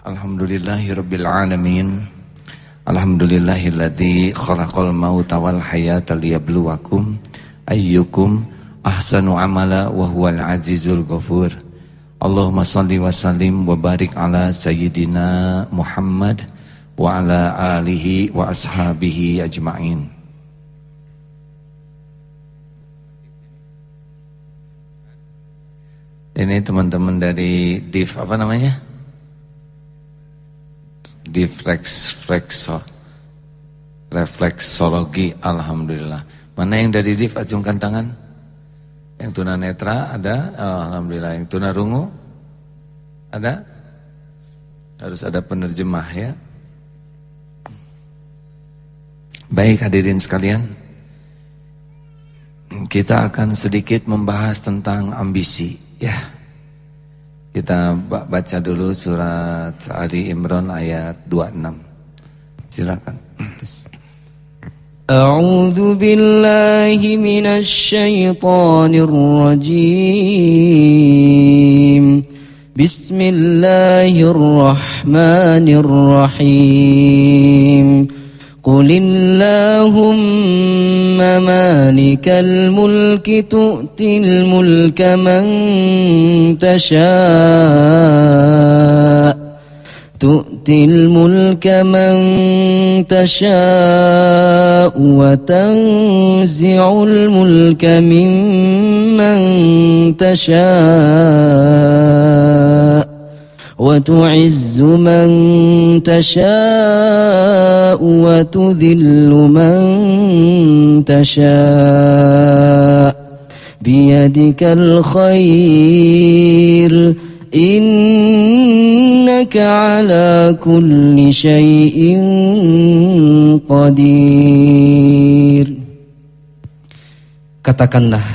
Alhamdulillahirabbil alamin. Alhamdulillahilladzi khalaqal mauta wal hayata liyabluwakum ayyukum ahsanu amala wa huwal azizul ghafur. Allahumma salli wa sallim wa barik ala sayyidina Muhammad wa ala alihi wa ashabihi ajma'in. Ini teman-teman dari DIV apa namanya? Diflexflexo refleksologi alhamdulillah. Mana yang dari div acungkan tangan? Yang tunanetra ada? Oh, alhamdulillah. Yang tunarungu ada? Harus ada penerjemah ya. Baik hadirin sekalian. Kita akan sedikit membahas tentang ambisi ya. Kita baca dulu surat Ali Imran ayat 26. Silakan. A'udzu billahi minasy syaithanir rajim. Bismillahirrahmanirrahim. قل اللهم مالك الملك تؤتي الملك من تشاء تؤتي الملك من تشاء وتنزع الملك ممن تشاء وتعز من تشاء وتذل من تشاء بيدك الخير. إنك على كل شيء قدير. Katakanlah,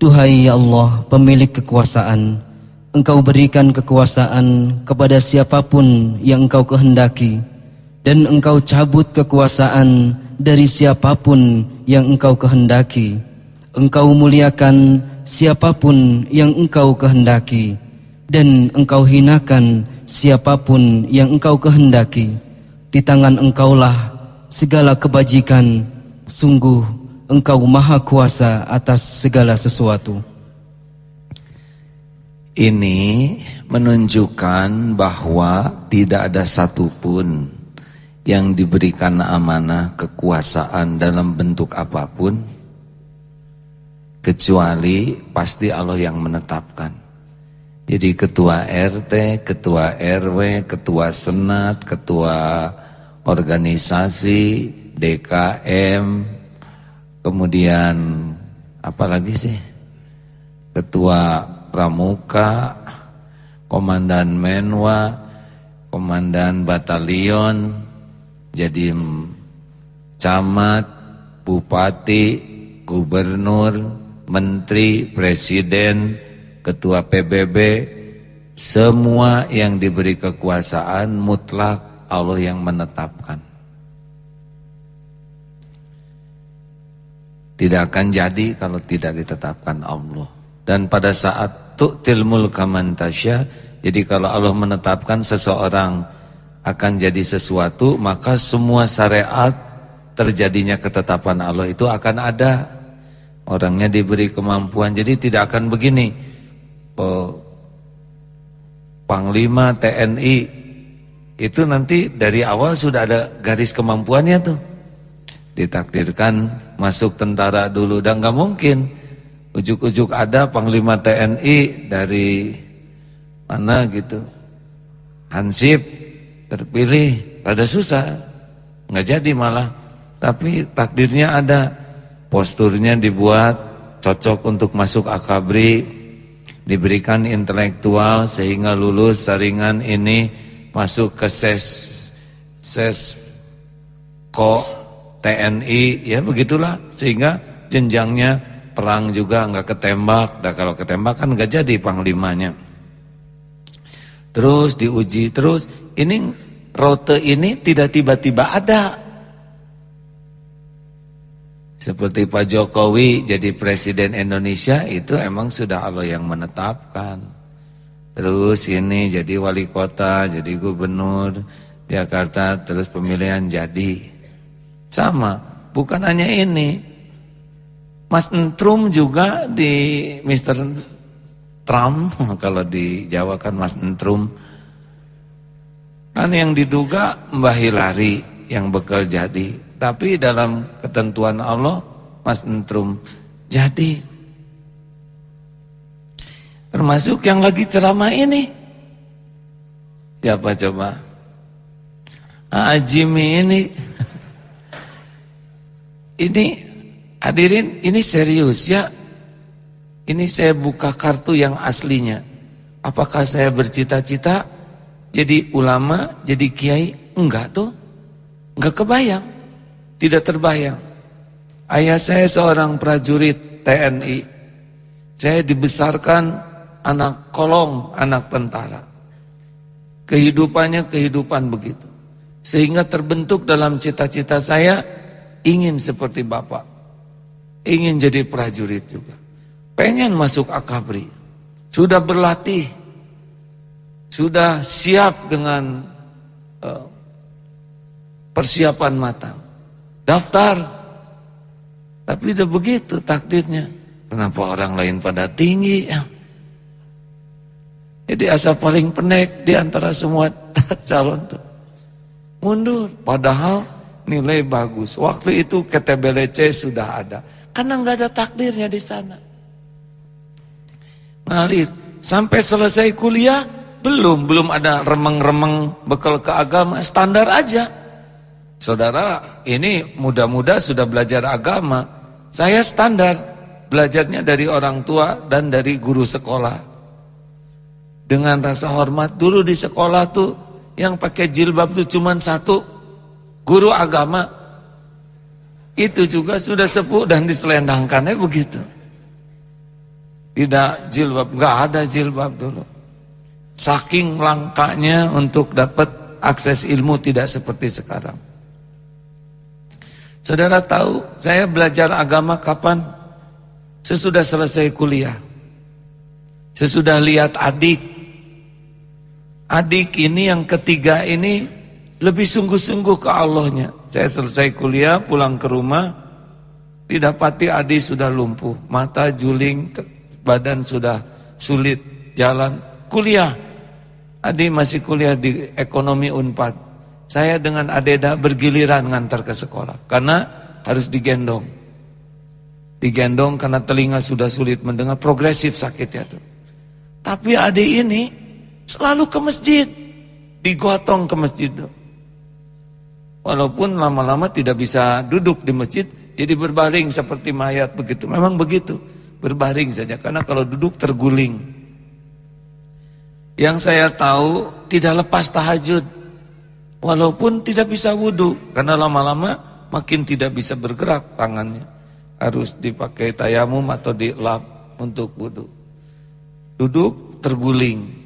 Duhai Allah, pemilik kekuasaan, Engkau berikan kekuasaan kepada siapa pun yang Engkau kehendaki dan Engkau cabut kekuasaan dari siapa pun yang Engkau kehendaki. Engkau muliakan siapa pun yang Engkau kehendaki dan Engkau hinakan siapa pun yang Engkau kehendaki. Di tangan Engkaulah segala kebajikan. Sungguh Engkau Maha Kuasa atas segala sesuatu. Ini menunjukkan bahwa tidak ada satupun yang diberikan amanah kekuasaan dalam bentuk apa pun kecuali pasti Allah yang menetapkan. Jadi ketua RT, ketua RW, ketua senat, ketua organisasi, DKM, kemudian apa lagi sih? Ketua pramuka, komandan menwa, komandan batalion, jadi camat, bupati, gubernur, menteri, presiden, ketua PBB, semua yang diberi kekuasaan mutlak Allah yang menetapkan. Tidak akan jadi kalau tidak ditetapkan Allah. Dan pada saat tu'til mulka man jadi kalau Allah menetapkan seseorang akan jadi sesuatu, maka semua syariat terjadinya ketetapan Allah itu akan ada. Orangnya diberi kemampuan, jadi tidak akan begini. Oh, Panglima TNI itu nanti dari awal sudah ada garis kemampuannya tuh. Ditakdirkan masuk tentara dulu dan nggak mungkin ujuk-ujuk ada panglima TNI dari mana gitu. Hansip terpilih rada susah nggak jadi malah. Tapi takdirnya ada posturnya dibuat cocok untuk masuk akabri diberikan intelektual sehingga lulus saringan ini masuk ke ses ses ko TNI ya begitulah sehingga jenjangnya perang juga nggak ketembak, dah kalau ketembak kan nggak jadi panglimanya. Terus diuji terus, ini rute ini tidak tiba-tiba ada. Seperti Pak Jokowi jadi presiden Indonesia itu emang sudah Allah yang menetapkan. Terus ini jadi wali kota, jadi gubernur Jakarta, terus pemilihan jadi. Sama, bukan hanya ini. Mas Entrum juga di Mr. Trump, kalau di Jawa kan Mas Entrum. Kan yang diduga Mbah Hilari yang bekal jadi. Tapi dalam ketentuan Allah, Mas Entrum jadi. Termasuk yang lagi ceramah ini. Siapa coba? Ajimi ini. Ini hadirin, ini serius ya. Ini saya buka kartu yang aslinya. Apakah saya bercita-cita jadi ulama, jadi kiai? Enggak tuh. Enggak kebayang. Tidak terbayang. Ayah saya seorang prajurit TNI. Saya dibesarkan anak kolong, anak tentara. Kehidupannya kehidupan begitu. Sehingga terbentuk dalam cita-cita saya ingin seperti Bapak. Ingin jadi prajurit juga. Pengen masuk akabri. Sudah berlatih. Sudah siap dengan uh, persiapan matang. Daftar. Tapi udah begitu takdirnya. Kenapa orang lain pada tinggi? Jadi asa paling pendek di antara semua calon tuh. Mundur, padahal nilai bagus. Waktu itu KTBLC sudah ada. Karena nggak ada takdirnya di sana. Ngalir. Sampai selesai kuliah, belum. Belum ada remeng-remeng bekal ke agama. Standar aja. Saudara, ini muda-muda sudah belajar agama. Saya standar. Belajarnya dari orang tua dan dari guru sekolah dengan rasa hormat. Dulu di sekolah tuh yang pakai jilbab tuh cuma satu guru agama. Itu juga sudah sepuh dan diselendangkannya begitu. Tidak jilbab, nggak ada jilbab dulu. Saking langkanya untuk dapat akses ilmu tidak seperti sekarang. Saudara tahu, saya belajar agama kapan? Sesudah selesai kuliah. Sesudah lihat adik adik ini yang ketiga ini lebih sungguh-sungguh ke Allahnya. Saya selesai kuliah, pulang ke rumah, didapati adik sudah lumpuh, mata juling, badan sudah sulit jalan. Kuliah, adik masih kuliah di ekonomi Unpad. Saya dengan Adeda bergiliran ngantar ke sekolah, karena harus digendong. Digendong karena telinga sudah sulit mendengar, progresif sakitnya tuh. Tapi adik ini Selalu ke masjid. Digotong ke masjid. Walaupun lama-lama tidak bisa duduk di masjid. Jadi berbaring seperti mayat begitu. Memang begitu. Berbaring saja. Karena kalau duduk terguling. Yang saya tahu tidak lepas tahajud. Walaupun tidak bisa wudhu. Karena lama-lama makin tidak bisa bergerak tangannya. Harus dipakai tayamum atau dilap untuk wudhu. Duduk terguling.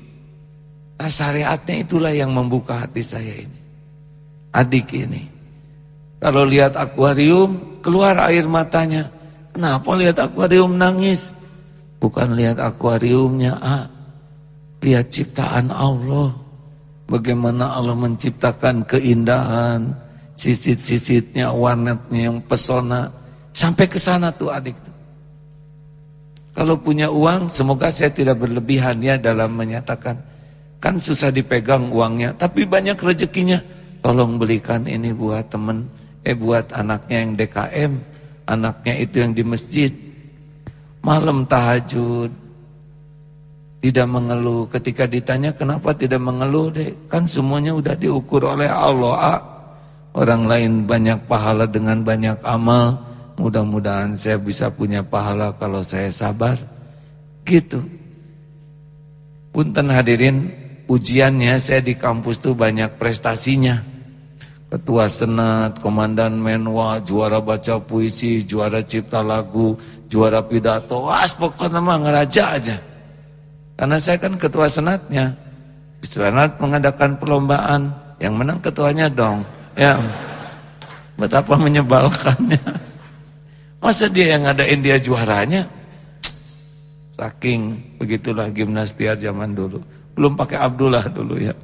Nah syariatnya itulah yang membuka hati saya ini. Adik ini. Kalau lihat akuarium, keluar air matanya. Kenapa lihat akuarium nangis? Bukan lihat akuariumnya, ah. Lihat ciptaan Allah. Bagaimana Allah menciptakan keindahan, sisit-sisitnya, warnanya yang pesona. Sampai ke sana tuh adik tuh. Kalau punya uang, semoga saya tidak berlebihan ya dalam menyatakan Kan susah dipegang uangnya, tapi banyak rezekinya. Tolong belikan ini buat temen, eh buat anaknya yang DKM, anaknya itu yang di masjid. Malam tahajud, tidak mengeluh. Ketika ditanya kenapa tidak mengeluh deh, kan semuanya udah diukur oleh Allah. Ah. Orang lain banyak pahala dengan banyak amal, mudah-mudahan saya bisa punya pahala kalau saya sabar. Gitu. Punten hadirin ujiannya saya di kampus tuh banyak prestasinya. Ketua Senat, Komandan Menwa, juara baca puisi, juara cipta lagu, juara pidato. Wah, pokoknya mah ngeraja aja. Karena saya kan ketua Senatnya. Senat mengadakan perlombaan, yang menang ketuanya dong. Ya, betapa menyebalkannya. Masa dia yang ngadain dia juaranya? Saking begitulah gimnastiar zaman dulu. Belum pakai Abdullah dulu ya.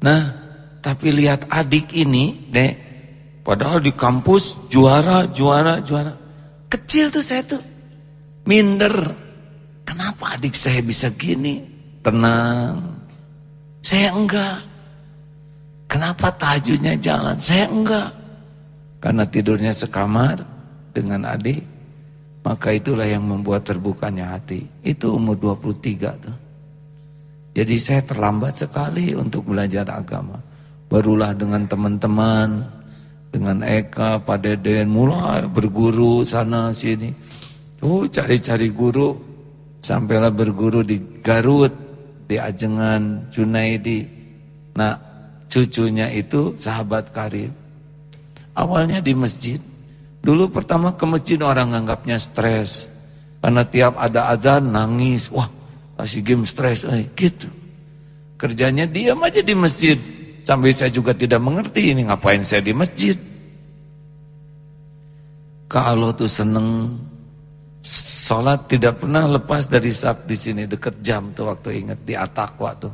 Nah, tapi lihat adik ini, Dek. Padahal di kampus juara, juara, juara. Kecil tuh saya tuh. Minder. Kenapa adik saya bisa gini? Tenang. Saya enggak. Kenapa tahajudnya jalan? Saya enggak. Karena tidurnya sekamar dengan adik. Maka itulah yang membuat terbukanya hati. Itu umur 23 tuh. Jadi saya terlambat sekali untuk belajar agama. Barulah dengan teman-teman, dengan Eka, Pak Deden, mulai berguru sana sini. Oh cari-cari guru, sampailah berguru di Garut, di Ajengan, Junaidi. Nah cucunya itu sahabat karib. Awalnya di masjid, Dulu pertama ke masjid orang nganggapnya stres. Karena tiap ada azan nangis. Wah kasih game stres. Eh, gitu. Kerjanya diam aja di masjid. Sampai saya juga tidak mengerti ini ngapain saya di masjid. Kalau tuh seneng Sholat tidak pernah lepas dari sak di sini dekat jam tuh waktu ingat di Atakwa tuh.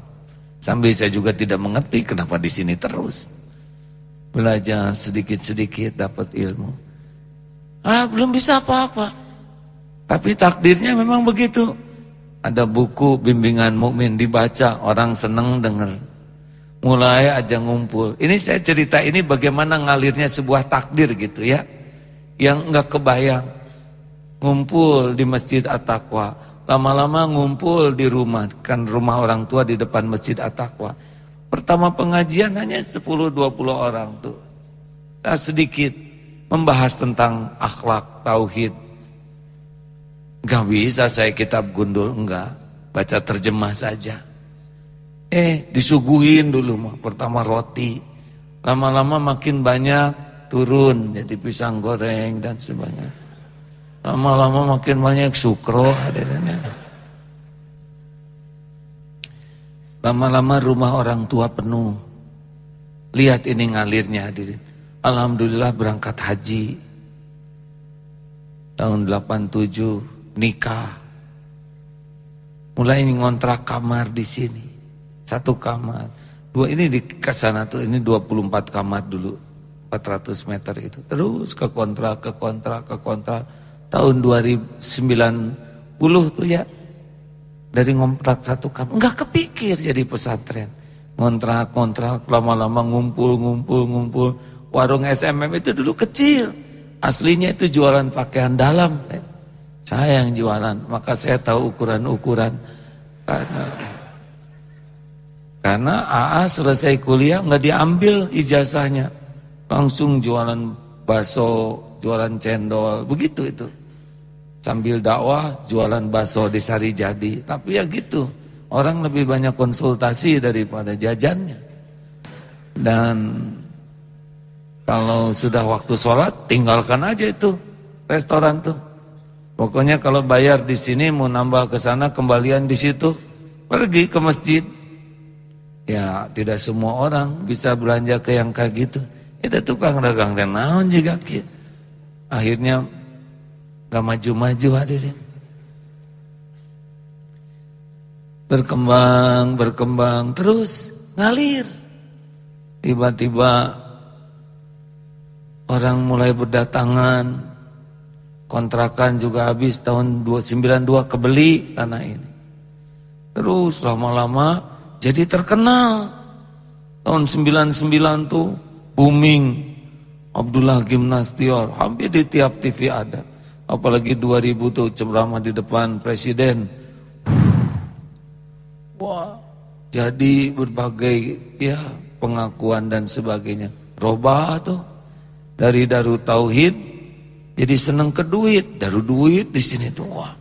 Sampai saya juga tidak mengerti kenapa di sini terus. Belajar sedikit-sedikit dapat ilmu. Ah, belum bisa apa-apa. Tapi takdirnya memang begitu. Ada buku bimbingan mukmin dibaca, orang seneng denger. Mulai aja ngumpul. Ini saya cerita ini bagaimana ngalirnya sebuah takdir gitu ya. Yang enggak kebayang. Ngumpul di Masjid At-Taqwa. Lama-lama ngumpul di rumah. Kan rumah orang tua di depan Masjid At-Taqwa. Pertama pengajian hanya 10-20 orang tuh. Nah, sedikit membahas tentang akhlak, tauhid. Gak bisa saya kitab gundul, enggak. Baca terjemah saja. Eh, disuguhin dulu mah. Pertama roti. Lama-lama makin banyak turun jadi pisang goreng dan sebagainya. Lama-lama makin banyak sukro hadirnya. Lama-lama rumah orang tua penuh. Lihat ini ngalirnya hadirin. Alhamdulillah berangkat haji tahun 87 nikah mulai ngontrak kamar di sini satu kamar. Dua ini di sana tuh ini 24 kamar dulu. 400 meter itu. Terus ke kontrak ke kontrak ke kontrak tahun 2090 tuh ya dari ngontrak satu kamar. Nggak kepikir jadi pesantren. Ngontrak kontrak lama-lama ngumpul ngumpul ngumpul. Warung SMM itu dulu kecil. Aslinya itu jualan pakaian dalam. Saya yang jualan, maka saya tahu ukuran-ukuran. Karena karena AA selesai kuliah nggak diambil ijazahnya. Langsung jualan bakso, jualan cendol, begitu itu. Sambil dakwah jualan bakso di Sari Jadi. Tapi ya gitu, orang lebih banyak konsultasi daripada jajannya. Dan kalau sudah waktu sholat, tinggalkan aja itu restoran tuh. Pokoknya kalau bayar di sini mau nambah ke sana kembalian di situ, pergi ke masjid. Ya tidak semua orang bisa belanja ke yang kayak gitu. Itu tukang dagang dan naon juga Akhirnya gak maju-maju hadirin. Berkembang, berkembang, terus ngalir. Tiba-tiba Orang mulai berdatangan, kontrakan juga habis tahun 292 kebeli tanah ini. Terus lama-lama jadi terkenal. Tahun 99 tuh booming Abdullah Gimnastior, hampir di tiap TV ada. Apalagi 2000 tuh ceramah di depan presiden. Wah, jadi berbagai ya pengakuan dan sebagainya. Robah tuh dari daru tauhid jadi seneng ke duit, daru duit di sini tuh wah.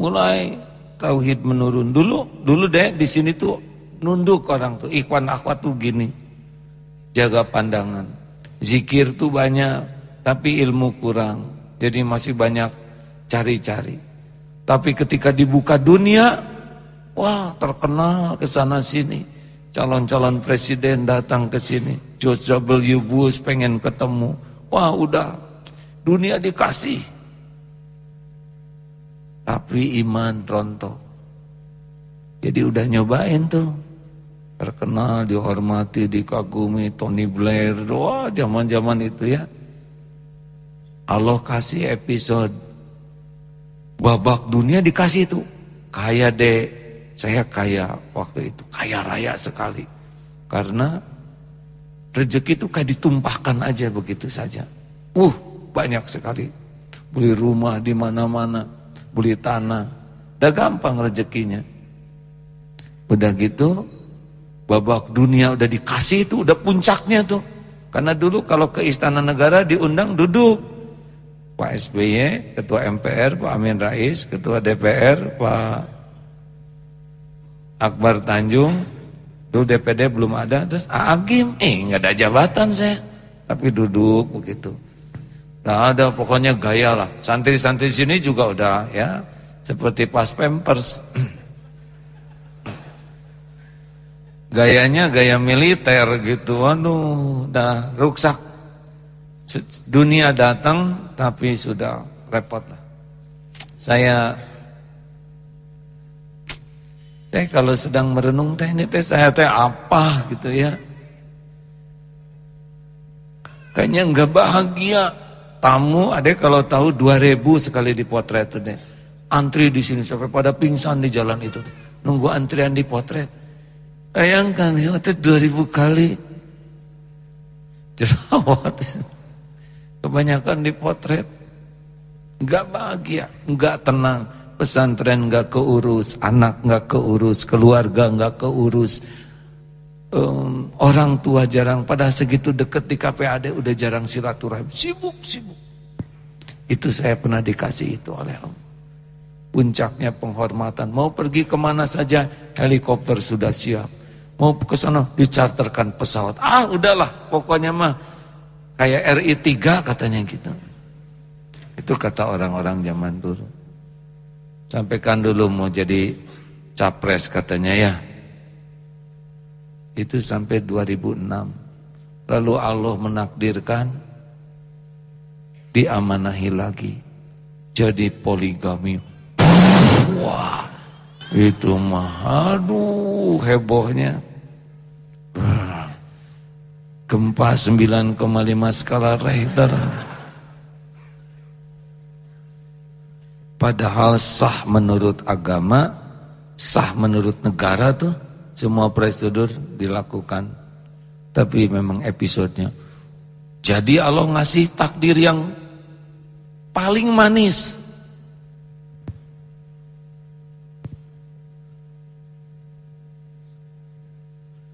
Mulai tauhid menurun dulu, dulu deh di sini tuh nunduk orang tuh ikhwan akhwat tuh gini. Jaga pandangan. Zikir tuh banyak, tapi ilmu kurang. Jadi masih banyak cari-cari. Tapi ketika dibuka dunia, wah terkenal ke sana sini. Calon-calon presiden datang ke sini. George W. Bush pengen ketemu. Wah udah dunia dikasih. Tapi iman rontok. Jadi udah nyobain tuh. Terkenal, dihormati, dikagumi, Tony Blair. Wah zaman-zaman itu ya. Allah kasih episode. Babak dunia dikasih tuh. Kaya deh. Saya kaya waktu itu. Kaya raya sekali. Karena rezeki itu kayak ditumpahkan aja begitu saja. Uh, banyak sekali. Beli rumah di mana-mana, beli tanah. Udah gampang rezekinya. Udah gitu, babak dunia udah dikasih itu, udah puncaknya tuh. Karena dulu kalau ke istana negara diundang duduk. Pak SBY, Ketua MPR, Pak Amin Rais, Ketua DPR, Pak Akbar Tanjung, Dulu DPD belum ada, terus Agim, eh nggak ada jabatan saya, tapi duduk begitu. Nah ada pokoknya gaya lah. Santri-santri sini juga udah ya seperti pas pampers. Gayanya gaya militer gitu, waduh, udah ruksak. Dunia datang tapi sudah repot lah. Saya saya kalau sedang merenung teh ini teh saya teh apa gitu ya. Kayaknya enggak bahagia. Tamu ada kalau tahu 2000 sekali dipotret tuh deh. Antri di sini sampai pada pingsan di jalan itu. Nunggu antrian dipotret. Bayangkan ya itu 2000 kali. Jerawat. Kebanyakan dipotret. Enggak bahagia, enggak tenang pesantren nggak keurus, anak nggak keurus, keluarga nggak keurus, um, orang tua jarang. Pada segitu deket di KPAD udah jarang silaturahim, sibuk sibuk. Itu saya pernah dikasih itu oleh Allah. Puncaknya penghormatan. Mau pergi ke mana saja helikopter sudah siap. Mau ke sana dicarterkan pesawat. Ah udahlah pokoknya mah kayak RI 3 katanya gitu. Itu kata orang-orang zaman dulu. Sampaikan dulu mau jadi capres katanya ya. Itu sampai 2006. Lalu Allah menakdirkan diamanahi lagi. Jadi poligami. Wah, itu mah aduh hebohnya. Gempa 9,5 skala Richter. Padahal sah menurut agama, sah menurut negara tuh semua prosedur dilakukan. Tapi memang episodenya. Jadi Allah ngasih takdir yang paling manis.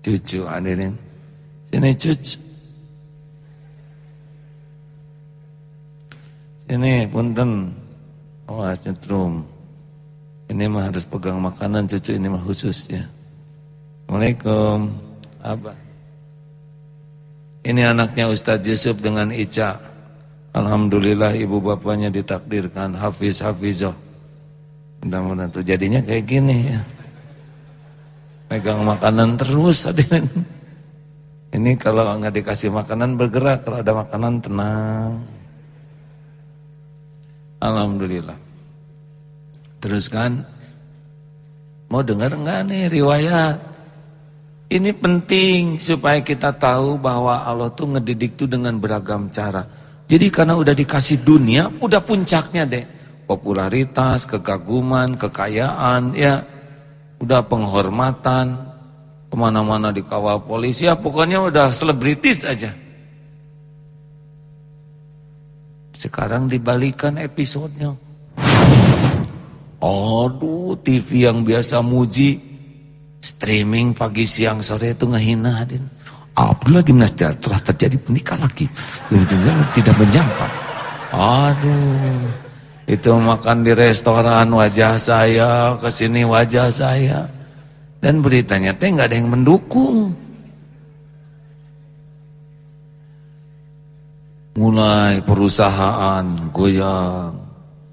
Cucu hadirin. Sini cucu. Sini punten. Oh nyetrum. Ini mah harus pegang makanan cucu ini mah khusus ya. Assalamualaikum. Abah. Ini anaknya Ustadz Yusuf dengan Ica. Alhamdulillah ibu bapaknya ditakdirkan Hafiz Hafizoh. Mudah-mudahan tuh jadinya kayak gini ya. Pegang makanan terus hadirin. Ini kalau nggak dikasih makanan bergerak, kalau ada makanan tenang. Alhamdulillah. Terus kan, mau dengar enggak nih riwayat? Ini penting supaya kita tahu bahwa Allah tuh ngedidik tuh dengan beragam cara. Jadi karena udah dikasih dunia, udah puncaknya deh. Popularitas, kekaguman, kekayaan, ya. Udah penghormatan, ke mana-mana dikawal polisi, ya pokoknya udah selebritis aja. Sekarang dibalikan episodenya. Aduh, TV yang biasa muji, streaming pagi siang sore itu ngehina din. Apalagi nasdaq telah terjadi penikah lagi. Tidak menyangka. Aduh, itu makan di restoran wajah saya, ke sini wajah saya. Dan beritanya teh nggak ada yang mendukung. Mulai perusahaan goyang.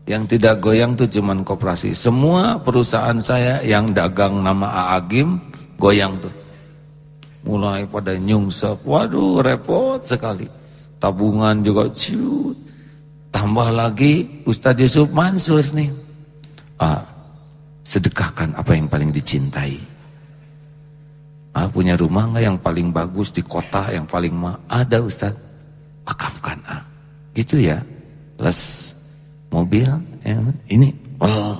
Yang tidak goyang tuh cuman koperasi. Semua perusahaan saya yang dagang nama Aagim goyang tuh. Mulai pada nyungsep. Waduh repot sekali. Tabungan juga ciut. Tambah lagi Ustadz Yusuf Mansur nih. ah, sedekahkan apa yang paling dicintai. Ah, punya rumah nggak yang paling bagus di kota yang paling mah? Ada Ustaz. Wakafkan ah. Gitu ya. Les mobil ya. ini oh,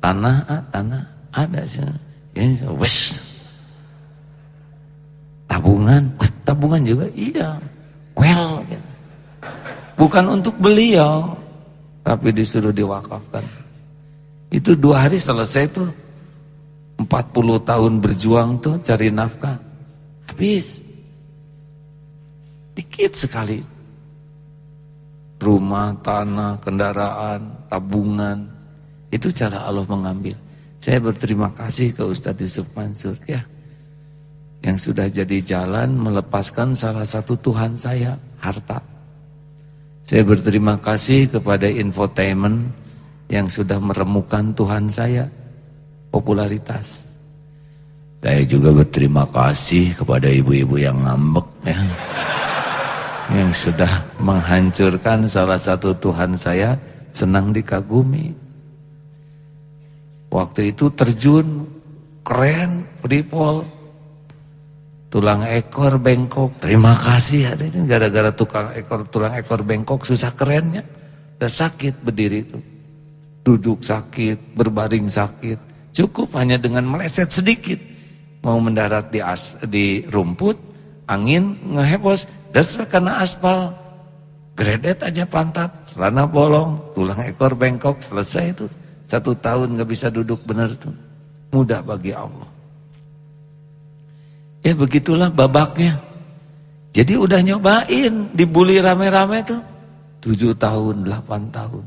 tanah ah, tanah ada sih. Ini wes. Tabungan, tabungan juga iya. Well, gitu. bukan untuk beliau, tapi disuruh diwakafkan. Itu dua hari selesai tuh 40 tahun berjuang tuh cari nafkah. Habis. Dikit sekali. Rumah, tanah, kendaraan, tabungan. Itu cara Allah mengambil. Saya berterima kasih ke Ustadz Yusuf Mansur ya. Yang sudah jadi jalan melepaskan salah satu Tuhan saya, harta. Saya berterima kasih kepada infotainment yang sudah meremukan Tuhan saya, popularitas. Saya juga berterima kasih kepada ibu-ibu yang ngambek ya. Yang sudah menghancurkan salah satu Tuhan saya senang dikagumi. Waktu itu terjun keren, free fall. Tulang ekor bengkok. Terima kasih ada ini gara-gara tukang ekor tulang ekor bengkok susah kerennya. Udah sakit berdiri itu duduk sakit, berbaring sakit. Cukup hanya dengan meleset sedikit. Mau mendarat di as, di rumput, angin ngehebos, dan karena aspal. Gredet aja pantat, celana bolong, tulang ekor bengkok, selesai itu. Satu tahun gak bisa duduk benar tuh. Mudah bagi Allah. Ya begitulah babaknya. Jadi udah nyobain, dibully rame-rame tuh. Tujuh tahun, delapan tahun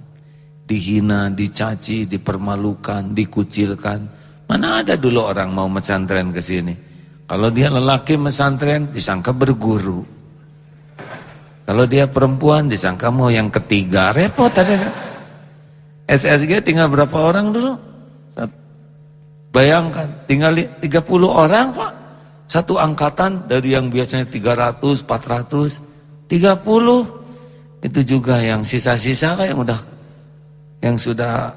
dihina, dicaci, dipermalukan, dikucilkan. Mana ada dulu orang mau mesantren ke sini? Kalau dia lelaki mesantren disangka berguru. Kalau dia perempuan disangka mau yang ketiga, repot ada. SSG tinggal berapa orang dulu? Bayangkan, tinggal 30 orang Pak. Satu angkatan dari yang biasanya 300, 400, 30. Itu juga yang sisa-sisa yang udah yang sudah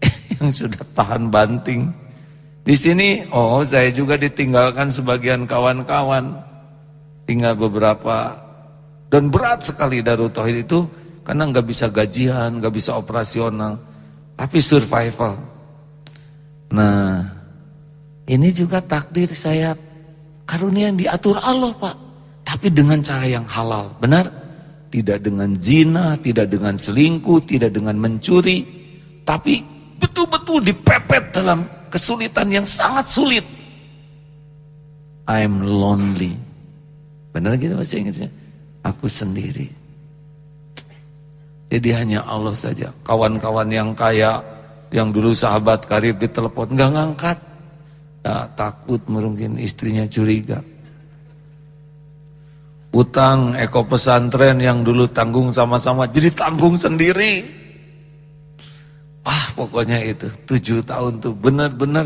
yang sudah tahan banting. Di sini, oh saya juga ditinggalkan sebagian kawan-kawan. Tinggal beberapa dan berat sekali Darut Tauhid itu karena nggak bisa gajian, nggak bisa operasional, tapi survival. Nah, ini juga takdir saya karunia yang diatur Allah Pak, tapi dengan cara yang halal, benar? Tidak dengan zina, tidak dengan selingkuh, tidak dengan mencuri. Tapi betul-betul dipepet dalam kesulitan yang sangat sulit. I'm lonely. Benar gitu bahasa Inggrisnya? Aku sendiri. Jadi hanya Allah saja. Kawan-kawan yang kaya, yang dulu sahabat karib ditelepon, nggak ngangkat. Nah, takut mungkin istrinya curiga. Utang eko pesantren yang dulu tanggung sama-sama jadi tanggung sendiri. Ah pokoknya itu tujuh tahun tuh benar-benar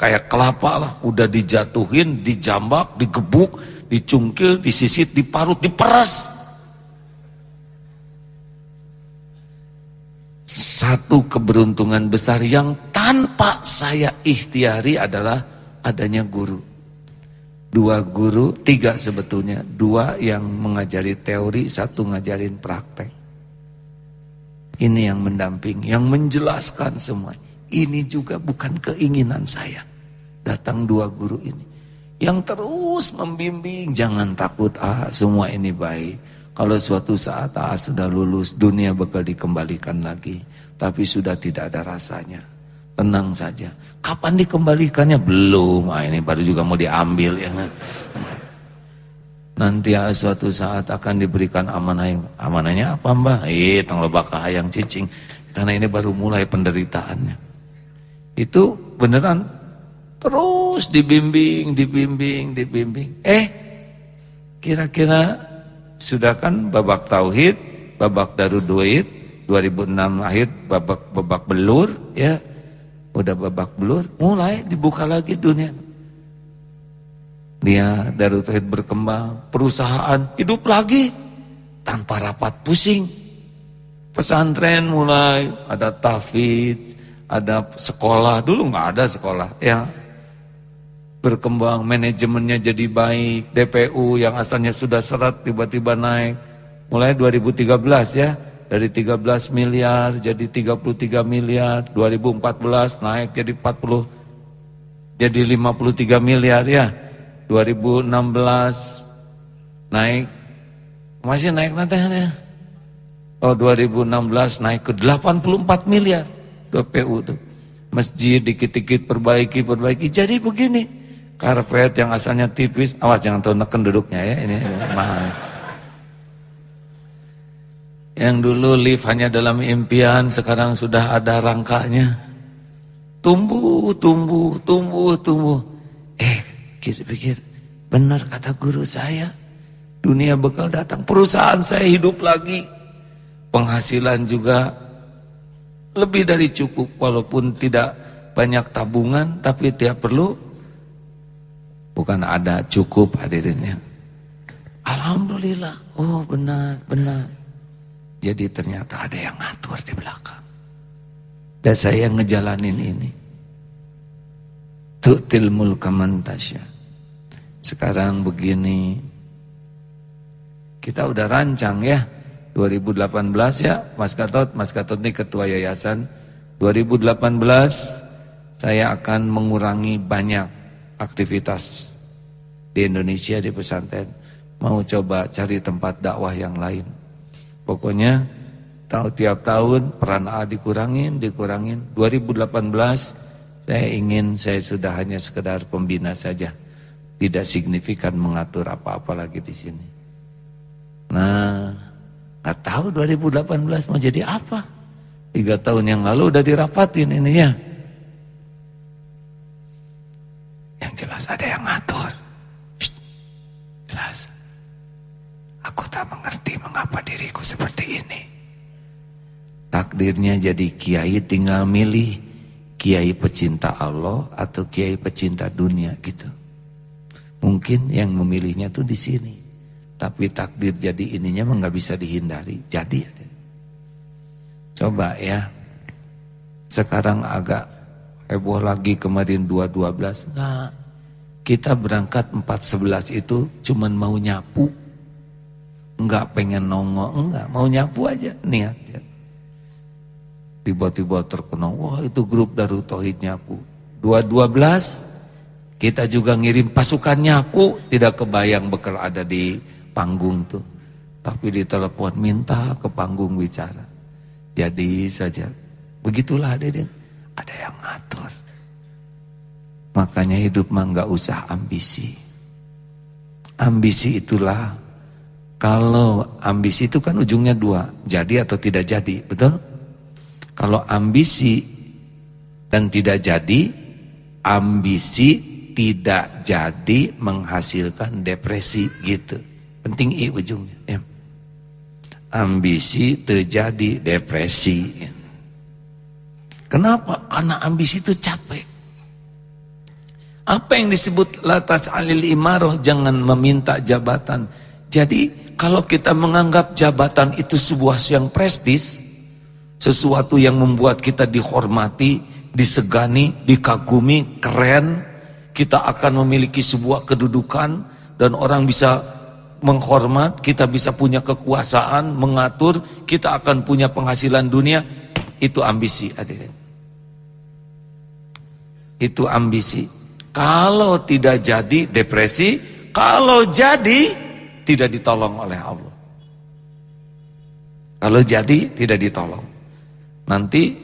kayak kelapa lah. Udah dijatuhin, dijambak, digebuk, dicungkil, disisit, diparut, diperas. Satu keberuntungan besar yang tanpa saya ikhtiari adalah adanya guru. Dua guru, tiga sebetulnya. Dua yang mengajari teori, satu ngajarin praktek. Ini yang mendamping, yang menjelaskan semua. Ini juga bukan keinginan saya. Datang dua guru ini. Yang terus membimbing, jangan takut ah semua ini baik. Kalau suatu saat ah sudah lulus, dunia bakal dikembalikan lagi. Tapi sudah tidak ada rasanya. Tenang saja. Kapan dikembalikannya? Belum. Ah, ini baru juga mau diambil ya. Nanti ya, suatu saat akan diberikan amanah yang amanahnya apa mbah? Eh, tanglo bakah yang cicing. Karena ini baru mulai penderitaannya. Itu beneran terus dibimbing, dibimbing, dibimbing. Eh, kira-kira sudah kan babak tauhid, babak daruduid, 2006 akhir babak babak belur ya udah babak belur, mulai dibuka lagi dunia. Dia dari Tauhid berkembang, perusahaan hidup lagi tanpa rapat pusing. pesantren mulai ada tafidz, ada sekolah. Dulu nggak ada sekolah, ya. Berkembang manajemennya jadi baik, DPU yang asalnya sudah seret tiba-tiba naik. Mulai 2013 ya, dari 13 miliar jadi 33 miliar, 2014 naik jadi 40 jadi 53 miliar ya. 2016 naik masih naik nanti ya. Oh 2016 naik ke 84 miliar DPU tuh. Masjid dikit-dikit perbaiki, perbaiki. Jadi begini. Karpet yang asalnya tipis, awas jangan tahu neken duduknya ya, ini mahal. Yang dulu lift hanya dalam impian, sekarang sudah ada rangkanya. Tumbuh, tumbuh, tumbuh, tumbuh. Eh, pikir-pikir, benar kata guru saya. Dunia bekal datang, perusahaan saya hidup lagi. Penghasilan juga lebih dari cukup walaupun tidak banyak tabungan tapi tiap perlu bukan ada cukup hadirinnya. Alhamdulillah. Oh benar, benar. Jadi ternyata ada yang ngatur di belakang. Dan saya ngejalanin ini. Tu'til mulka mantasya. Sekarang begini. Kita udah rancang ya. 2018 ya Mas Gatot, Mas Gatot ini ketua yayasan 2018 saya akan mengurangi banyak aktivitas di Indonesia di pesantren. Mau coba cari tempat dakwah yang lain. Pokoknya tahu tiap tahun peran A dikurangin dikurangin. 2018 saya ingin saya sudah hanya sekedar pembina saja. Tidak signifikan mengatur apa-apa lagi di sini. Nah Gak tahu 2018 mau jadi apa. Tiga tahun yang lalu udah dirapatin ini ya. Yang jelas ada yang ngatur. Shh, jelas. Aku tak mengerti mengapa diriku seperti ini. Takdirnya jadi kiai tinggal milih kiai pecinta Allah atau kiai pecinta dunia gitu. Mungkin yang memilihnya tuh di sini. Tapi takdir jadi ininya mah nggak bisa dihindari. Jadi coba ya. Sekarang agak heboh lagi kemarin 212. Enggak. Kita berangkat 411 itu cuman mau nyapu. Enggak pengen nongol, enggak, mau nyapu aja niatnya. Tiba-tiba terkenal, wah itu grup Darut Tauhid nyapu. 212 kita juga ngirim pasukan nyapu, tidak kebayang bekal ada di panggung tuh. Tapi ditelepon minta ke panggung bicara. Jadi saja. Begitulah hadirin. Ada yang ngatur. Makanya hidup mah nggak usah ambisi. Ambisi itulah kalau ambisi itu kan ujungnya dua, jadi atau tidak jadi, betul? Kalau ambisi dan tidak jadi, ambisi tidak jadi menghasilkan depresi gitu. Penting i ujungnya. Ya. Ambisi terjadi depresi. Kenapa? Karena ambisi itu capek. Apa yang disebut latas alil imaroh jangan meminta jabatan. Jadi kalau kita menganggap jabatan itu sebuah yang prestis, sesuatu yang membuat kita dihormati, disegani, dikagumi, keren, kita akan memiliki sebuah kedudukan dan orang bisa menghormat, kita bisa punya kekuasaan, mengatur, kita akan punya penghasilan dunia, itu ambisi hadirin. Itu ambisi. Kalau tidak jadi depresi, kalau jadi tidak ditolong oleh Allah. Kalau jadi tidak ditolong. Nanti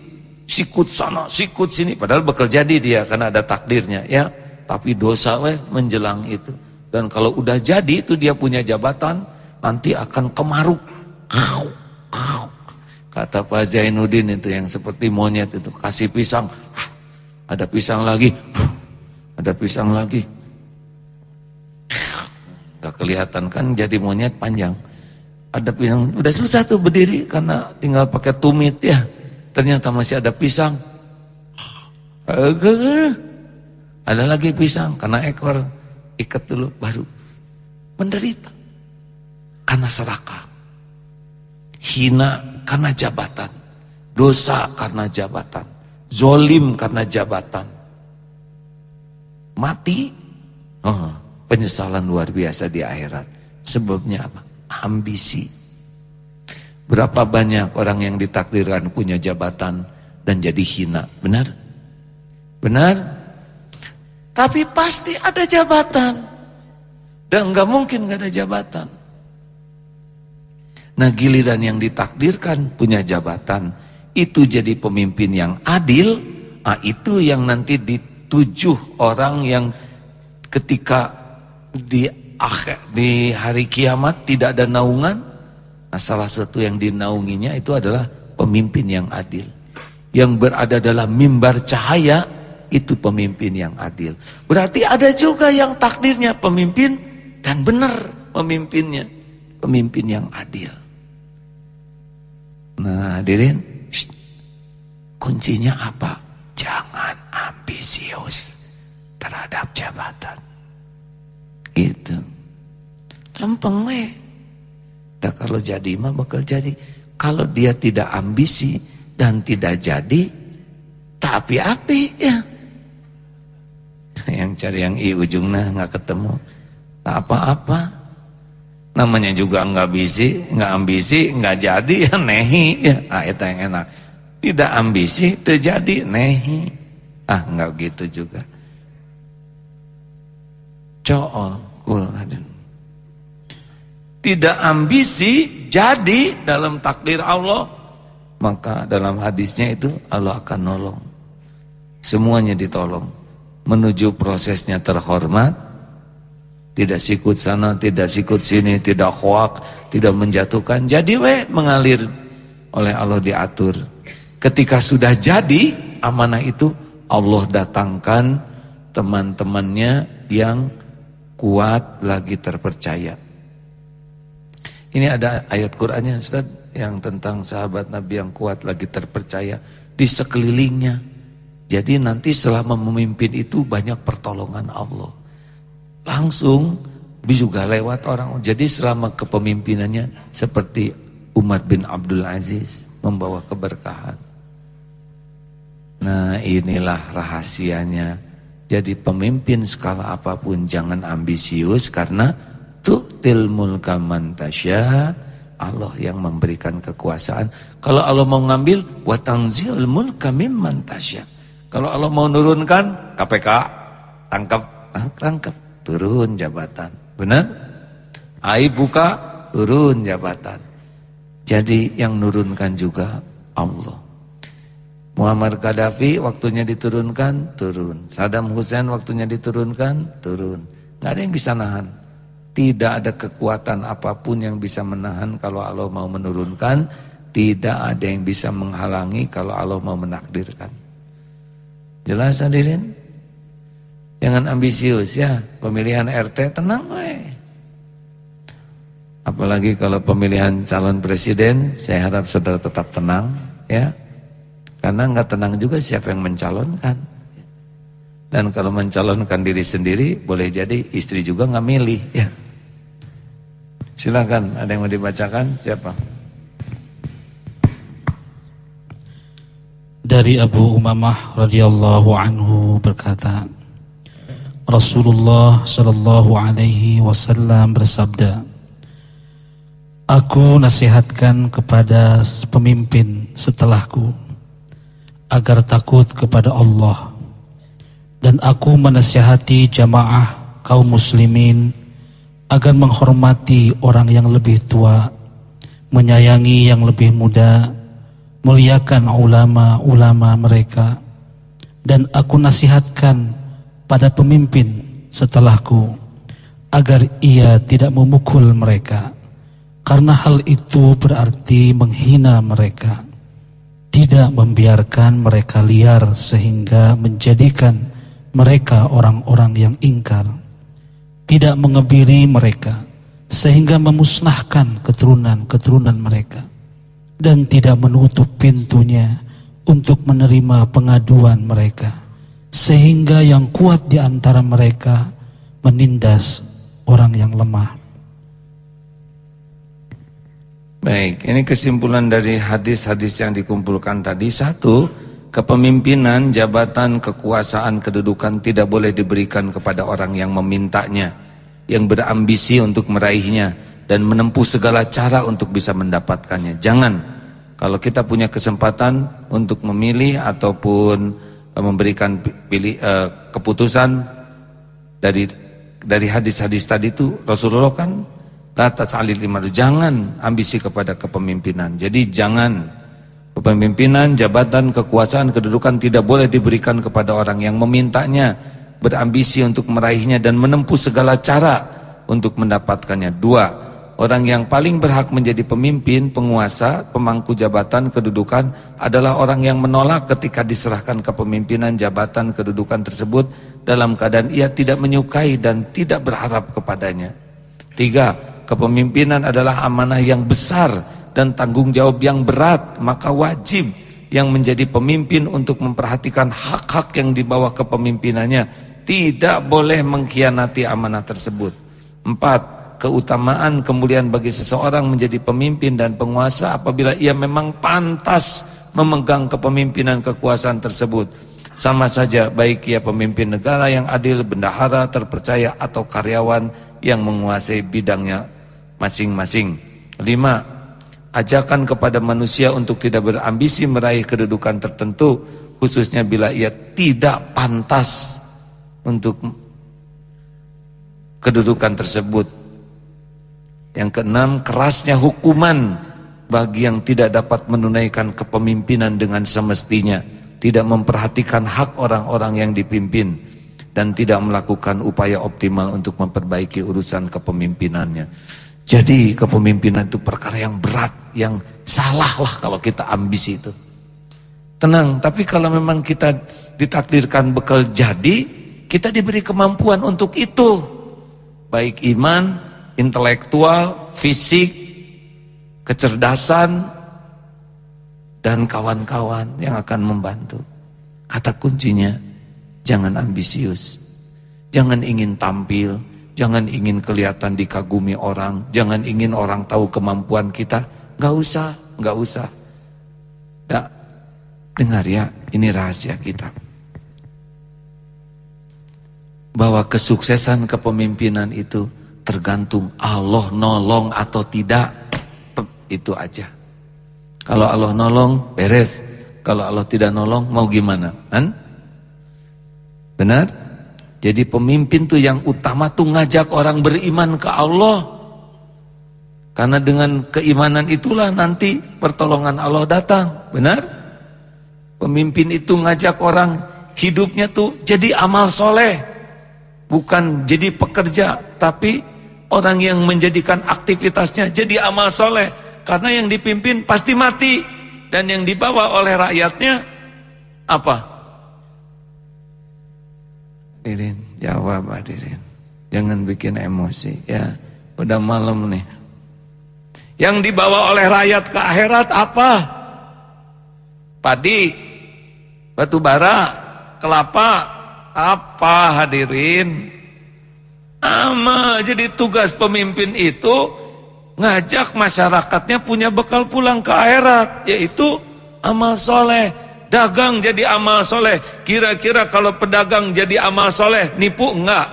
sikut sana, sikut sini padahal bakal jadi dia karena ada takdirnya ya. Tapi dosa weh menjelang itu. Dan kalau udah jadi itu dia punya jabatan, nanti akan kemaruk. Kata Pak Zainuddin itu yang seperti monyet itu, kasih pisang. Ada pisang lagi. Ada pisang lagi. Gak kelihatan kan jadi monyet panjang. Ada pisang, udah susah tuh berdiri karena tinggal pakai tumit ya. Ternyata masih ada pisang. Ada lagi pisang karena ekor ikat dulu baru menderita karena serakah hina karena jabatan. Dosa karena jabatan. Zolim karena jabatan. Mati, oh, penyesalan luar biasa di akhirat. Sebabnya apa? Ambisi. Berapa banyak orang yang ditakdirkan punya jabatan dan jadi hina. Benar? Benar? Tapi pasti ada jabatan. Dan nggak mungkin nggak ada jabatan. Nah giliran yang ditakdirkan punya jabatan itu jadi pemimpin yang adil, ah itu yang nanti ditujuh orang yang ketika di akhir di hari kiamat tidak ada naungan, nah salah satu yang dinaunginya itu adalah pemimpin yang adil. Yang berada dalam mimbar cahaya itu pemimpin yang adil. Berarti ada juga yang takdirnya pemimpin dan benar pemimpinnya, pemimpin yang adil. Nah hadirin, kuncinya apa? Jangan ambisius terhadap jabatan. Itu. Lempeng we. Dah kalau jadi mah bakal jadi. Kalau dia tidak ambisi dan tidak jadi, tapi api ya. Yang cari yang i ujungnya nggak ketemu. apa-apa namanya juga nggak ambisi, nggak ambisi, nggak jadi ya nehi ya, ah itu yang enak. Tidak ambisi terjadi nehi, ah nggak gitu juga. Cool, kul Tidak ambisi jadi dalam takdir Allah, maka dalam hadisnya itu Allah akan nolong. Semuanya ditolong menuju prosesnya terhormat tidak sikut sana, tidak sikut sini, tidak hoak, tidak menjatuhkan. Jadi we mengalir oleh Allah diatur. Ketika sudah jadi amanah itu Allah datangkan teman-temannya yang kuat lagi terpercaya. Ini ada ayat Qur'annya Ustaz yang tentang sahabat Nabi yang kuat lagi terpercaya di sekelilingnya. Jadi nanti selama memimpin itu banyak pertolongan Allah langsung juga lewat orang. Jadi selama kepemimpinannya seperti Umar bin Abdul Aziz membawa keberkahan. Nah inilah rahasianya. Jadi pemimpin skala apa pun jangan ambisius karena tu'til mulka mantasya Allah yang memberikan kekuasaan. Kalau Allah mau ngambil wa tangzil mulka mimman tasya. Kalau Allah mau nurunkan KPK tangkap ah, tangkap turun jabatan. Benar? Aib buka, turun jabatan. Jadi yang nurunkan juga Allah. Muammar Gaddafi waktunya diturunkan, turun. Saddam Hussein waktunya diturunkan, turun. Gak ada yang bisa nahan. Tidak ada kekuatan apa pun yang bisa menahan kalau Allah mau menurunkan. Tidak ada yang bisa menghalangi kalau Allah mau menakdirkan. Jelas hadirin? Jangan ambisius ya. Pemilihan RT tenang we. Apalagi kalau pemilihan calon presiden, saya harap saudara tetap tenang ya. Karena nggak tenang juga siapa yang mencalonkan. Dan kalau mencalonkan diri sendiri, boleh jadi istri juga nggak milih ya. Silakan, ada yang mau dibacakan? Siapa? Dari Abu Umamah radhiyallahu anhu berkata, Rasulullah Shallallahu Alaihi Wasallam bersabda, Aku nasihatkan kepada pemimpin setelahku agar takut kepada Allah. Dan aku menasihati jamaah kaum muslimin agar menghormati orang yang lebih tua, menyayangi yang lebih muda, muliakan ulama-ulama mereka. Dan aku nasihatkan pada pemimpin setelahku agar ia tidak memukul mereka. Karena hal itu berarti menghina mereka tidak membiarkan mereka liar sehingga menjadikan mereka orang-orang yang ingkar tidak mengebiri mereka sehingga memusnahkan keturunan-keturunan mereka dan tidak menutup pintunya untuk menerima pengaduan mereka sehingga yang kuat di antara mereka menindas orang yang lemah. Baik, ini kesimpulan dari hadis-hadis yang dikumpulkan tadi. Satu, kepemimpinan, jabatan, kekuasaan, kedudukan tidak boleh diberikan kepada orang yang memintanya, yang berambisi untuk meraihnya, dan menempuh segala cara untuk bisa mendapatkannya. Jangan, kalau kita punya kesempatan untuk memilih ataupun eh, memberikan pilih, eh, keputusan dari dari hadis-hadis tadi itu Rasulullah kan La tas'alil imar. Jangan ambisi kepada kepemimpinan. Jadi jangan kepemimpinan, jabatan, kekuasaan, kedudukan tidak boleh diberikan kepada orang yang memintanya, berambisi untuk meraihnya dan menempuh segala cara untuk mendapatkannya. Dua, orang yang paling berhak menjadi pemimpin, penguasa, pemangku jabatan, kedudukan adalah orang yang menolak ketika diserahkan kepemimpinan, jabatan, kedudukan tersebut dalam keadaan ia tidak menyukai dan tidak berharap kepadanya. Tiga, Kepemimpinan adalah amanah yang besar dan tanggung jawab yang berat, maka wajib yang menjadi pemimpin untuk memperhatikan hak-hak yang di bawah kepemimpinannya tidak boleh mengkhianati amanah tersebut. Empat, keutamaan kemuliaan bagi seseorang menjadi pemimpin dan penguasa apabila ia memang pantas memegang kepemimpinan kekuasaan tersebut. Sama saja baik ia pemimpin negara yang adil, bendahara, terpercaya atau karyawan yang menguasai bidangnya masing-masing. Lima, ajakan kepada manusia untuk tidak berambisi meraih kedudukan tertentu, khususnya bila ia tidak pantas untuk kedudukan tersebut. Yang keenam, kerasnya hukuman bagi yang tidak dapat menunaikan kepemimpinan dengan semestinya, tidak memperhatikan hak orang-orang yang dipimpin, dan tidak melakukan upaya optimal untuk memperbaiki urusan kepemimpinannya. Jadi kepemimpinan itu perkara yang berat, yang salah lah kalau kita ambisi itu. Tenang, tapi kalau memang kita ditakdirkan bekal jadi, kita diberi kemampuan untuk itu. Baik iman, intelektual, fisik, kecerdasan, dan kawan-kawan yang akan membantu. Kata kuncinya, jangan ambisius. Jangan ingin tampil, Jangan ingin kelihatan dikagumi orang, jangan ingin orang tahu kemampuan kita. Gak usah, gak usah. Nah, dengar ya, ini rahasia kita. Bahwa kesuksesan kepemimpinan itu tergantung Allah nolong atau tidak. Itu aja. Kalau Allah nolong, beres. Kalau Allah tidak nolong, mau gimana? Kan? Benar? Jadi pemimpin tuh yang utama tuh ngajak orang beriman ke Allah. Karena dengan keimanan itulah nanti pertolongan Allah datang. Benar? Pemimpin itu ngajak orang hidupnya tuh jadi amal soleh. Bukan jadi pekerja. Tapi orang yang menjadikan aktivitasnya jadi amal soleh. Karena yang dipimpin pasti mati. Dan yang dibawa oleh rakyatnya apa? Hadirin, jawab hadirin. Jangan bikin emosi ya. Udah malam nih. Yang dibawa oleh rakyat ke akhirat apa? Padi, batu bara, kelapa, apa hadirin? Ama jadi tugas pemimpin itu ngajak masyarakatnya punya bekal pulang ke akhirat yaitu amal soleh Dagang jadi amal soleh. Kira-kira kalau pedagang jadi amal soleh, nipu enggak?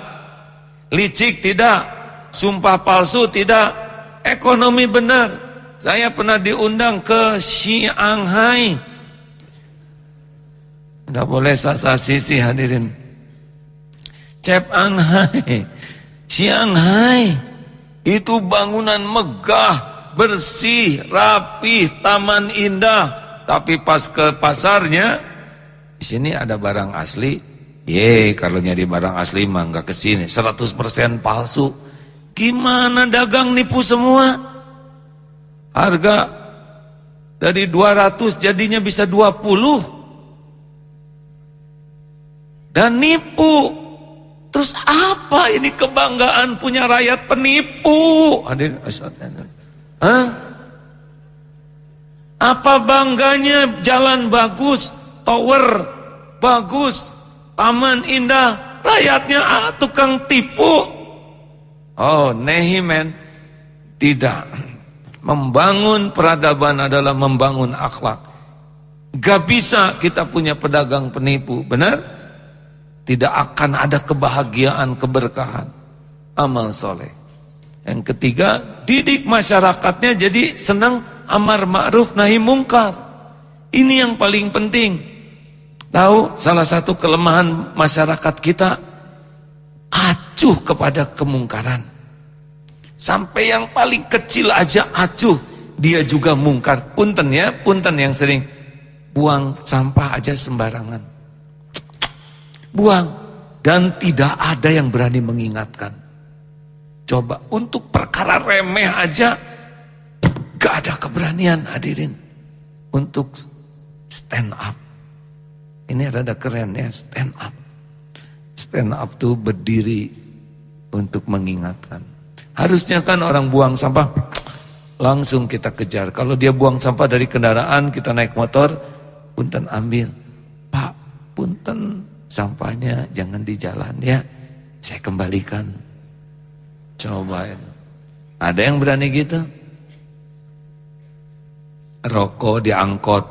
Licik tidak? Sumpah palsu tidak? Ekonomi benar. Saya pernah diundang ke Shanghai. Enggak boleh sasa sisi hadirin. Cep Anghai. Shanghai. Itu bangunan megah, bersih, rapi, taman indah tapi pas ke pasarnya, di sini ada barang asli. Ye, kalau nyari barang asli mah ke sini, 100% palsu. Gimana dagang nipu semua? Harga dari 200 jadinya bisa 20. Dan nipu. Terus apa ini kebanggaan punya rakyat penipu? Hadir, Hah? Apa bangganya jalan bagus, tower bagus, taman indah, rakyatnya ah, tukang tipu. Oh, nehi men. Tidak. Membangun peradaban adalah membangun akhlak. Gak bisa kita punya pedagang penipu, benar? Tidak akan ada kebahagiaan, keberkahan. Amal soleh. Yang ketiga, didik masyarakatnya jadi senang amar ma'ruf nahi mungkar. Ini yang paling penting. Tahu salah satu kelemahan masyarakat kita acuh kepada kemungkaran. Sampai yang paling kecil aja acuh, dia juga mungkar. Punten ya, punten yang sering buang sampah aja sembarangan. Buang dan tidak ada yang berani mengingatkan. Coba untuk perkara remeh aja gak ada keberanian hadirin untuk stand up. Ini rada keren ya, stand up. Stand up tuh berdiri untuk mengingatkan. Harusnya kan orang buang sampah langsung kita kejar. Kalau dia buang sampah dari kendaraan, kita naik motor, punten ambil. Pak, punten sampahnya jangan di jalan ya. Saya kembalikan. Coba Ada yang berani gitu? Rokok diangkot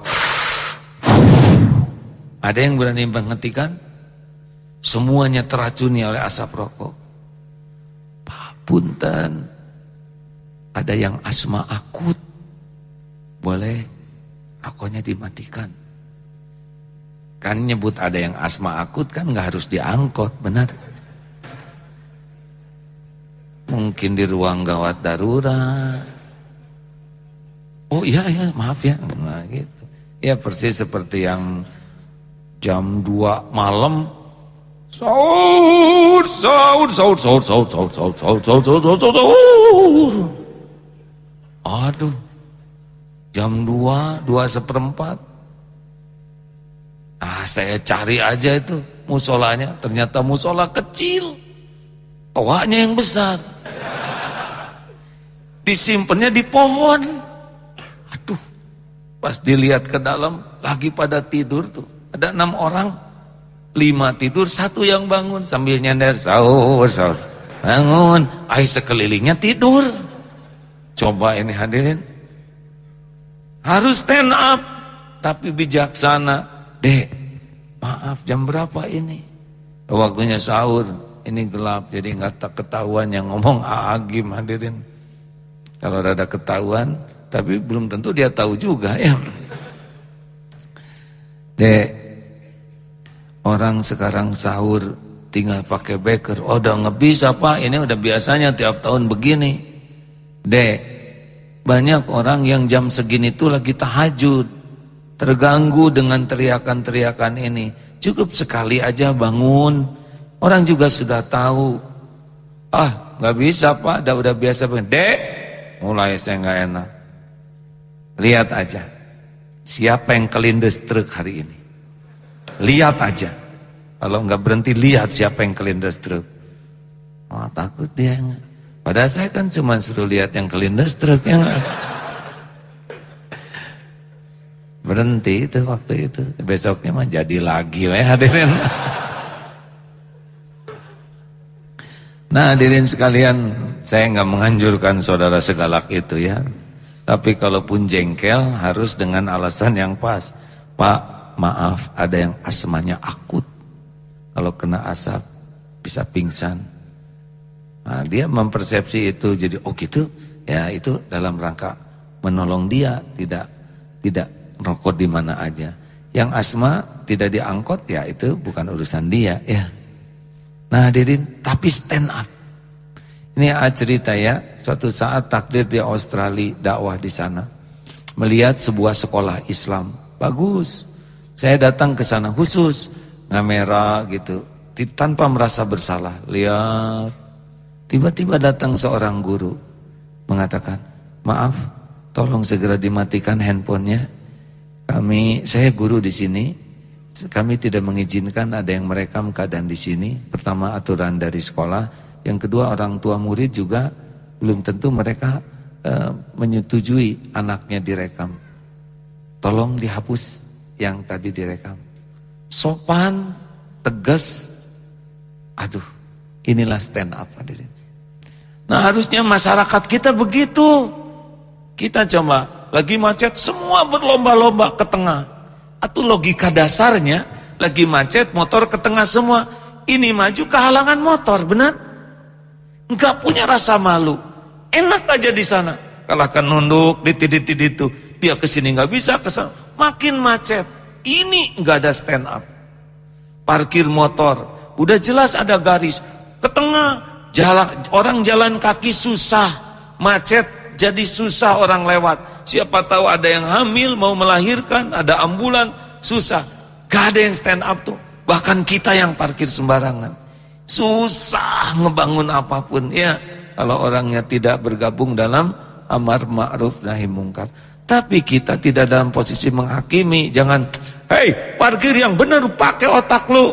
ada yang berani menghentikan? Semuanya teracuni oleh asap rokok. Punten, ada yang asma akut. Boleh rokoknya dimatikan. Kan nyebut ada yang asma akut kan nggak harus diangkot, benar? Mungkin di ruang gawat darurat. Oh iya ya, maaf ya. Nah gitu. Ya persis seperti yang jam 2 malam sahur sahur sahur sahur sahur sahur sahur sahur sahur sahur sahur sahur sahur aduh jam 2 2 seperempat ah saya cari aja itu musolanya. Ternyata musola kecil. Toanya yang besar. Disimpannya di pohon. Aduh pas dilihat ke dalam lagi pada tidur tuh. Ada enam orang, lima tidur, satu yang bangun. Sambil nyender sahur, sahur. Bangun, ay sekelilingnya tidur. Coba ini hadirin. Harus stand up, tapi bijaksana. Dek, maaf jam berapa ini? Waktunya sahur, ini gelap jadi nggak ketahuan yang ngomong Agim hadirin. Kalau ada ketahuan, tapi belum tentu dia tahu juga ya. Dek, orang sekarang sahur tinggal pakai beker. Oh udah nggak bisa pak, ini udah biasanya tiap tahun begini. Dek, banyak orang yang jam segini tuh lagi tahajud. Terganggu dengan teriakan-teriakan ini. Cukup sekali aja bangun. Orang juga sudah tahu. Ah, nggak bisa pak, udah udah biasa. Dek, mulai saya nggak enak. Lihat aja. Siapa yang kelindes truk hari ini? Lihat aja. Kalau nggak berhenti lihat siapa yang kelindes truk. Oh, takut dia. Padahal saya kan cuma suruh lihat yang kelindes truk yang berhenti itu waktu itu. Besoknya mah jadi lagi lah hadirin. Nah hadirin sekalian, saya nggak menganjurkan saudara segalak itu ya. Tapi kalaupun jengkel harus dengan alasan yang pas. Pak, maaf ada yang asmanya akut. Kalau kena asap bisa pingsan. Nah, dia mempersepsi itu jadi oh gitu. Ya itu dalam rangka menolong dia, tidak tidak merokok di mana aja. Yang asma tidak diangkut ya itu bukan urusan dia ya. Nah, hadirin, tapi stand up. Ini cerita ya, suatu saat takdir di Australia dakwah di sana. Melihat sebuah sekolah Islam. Bagus. Saya datang ke sana khusus ngamera gitu. Tanpa merasa bersalah. Lihat. Tiba-tiba datang seorang guru mengatakan, "Maaf, tolong segera dimatikan handphonenya. Kami saya guru di sini. Kami tidak mengizinkan ada yang merekam keadaan di sini. Pertama aturan dari sekolah yang kedua orang tua murid juga belum tentu mereka e, menyetujui anaknya direkam. Tolong dihapus yang tadi direkam. Sopan, tegas, aduh inilah stand up hadirin. Nah harusnya masyarakat kita begitu. Kita coba lagi macet semua berlomba-lomba ke tengah. Atau logika dasarnya lagi macet motor ke tengah semua. Ini maju kehalangan motor, benar? Enggak punya rasa malu. Enak aja di sana. Kalahkan nunduk di titik itu. Dia ke sini nggak bisa ke sana. Makin macet. Ini nggak ada stand up. Parkir motor. Udah jelas ada garis. Ke tengah jalan orang jalan kaki susah. Macet jadi susah orang lewat. Siapa tahu ada yang hamil mau melahirkan, ada ambulan, susah. Gak ada yang stand up tuh. Bahkan kita yang parkir sembarangan. Susah ngebangun apa pun ya. Kalau orangnya tidak bergabung dalam amar ma'ruf nahi mungkar. Tapi kita tidak dalam posisi menghakimi. Jangan, hei parkir yang benar pakai otak lu.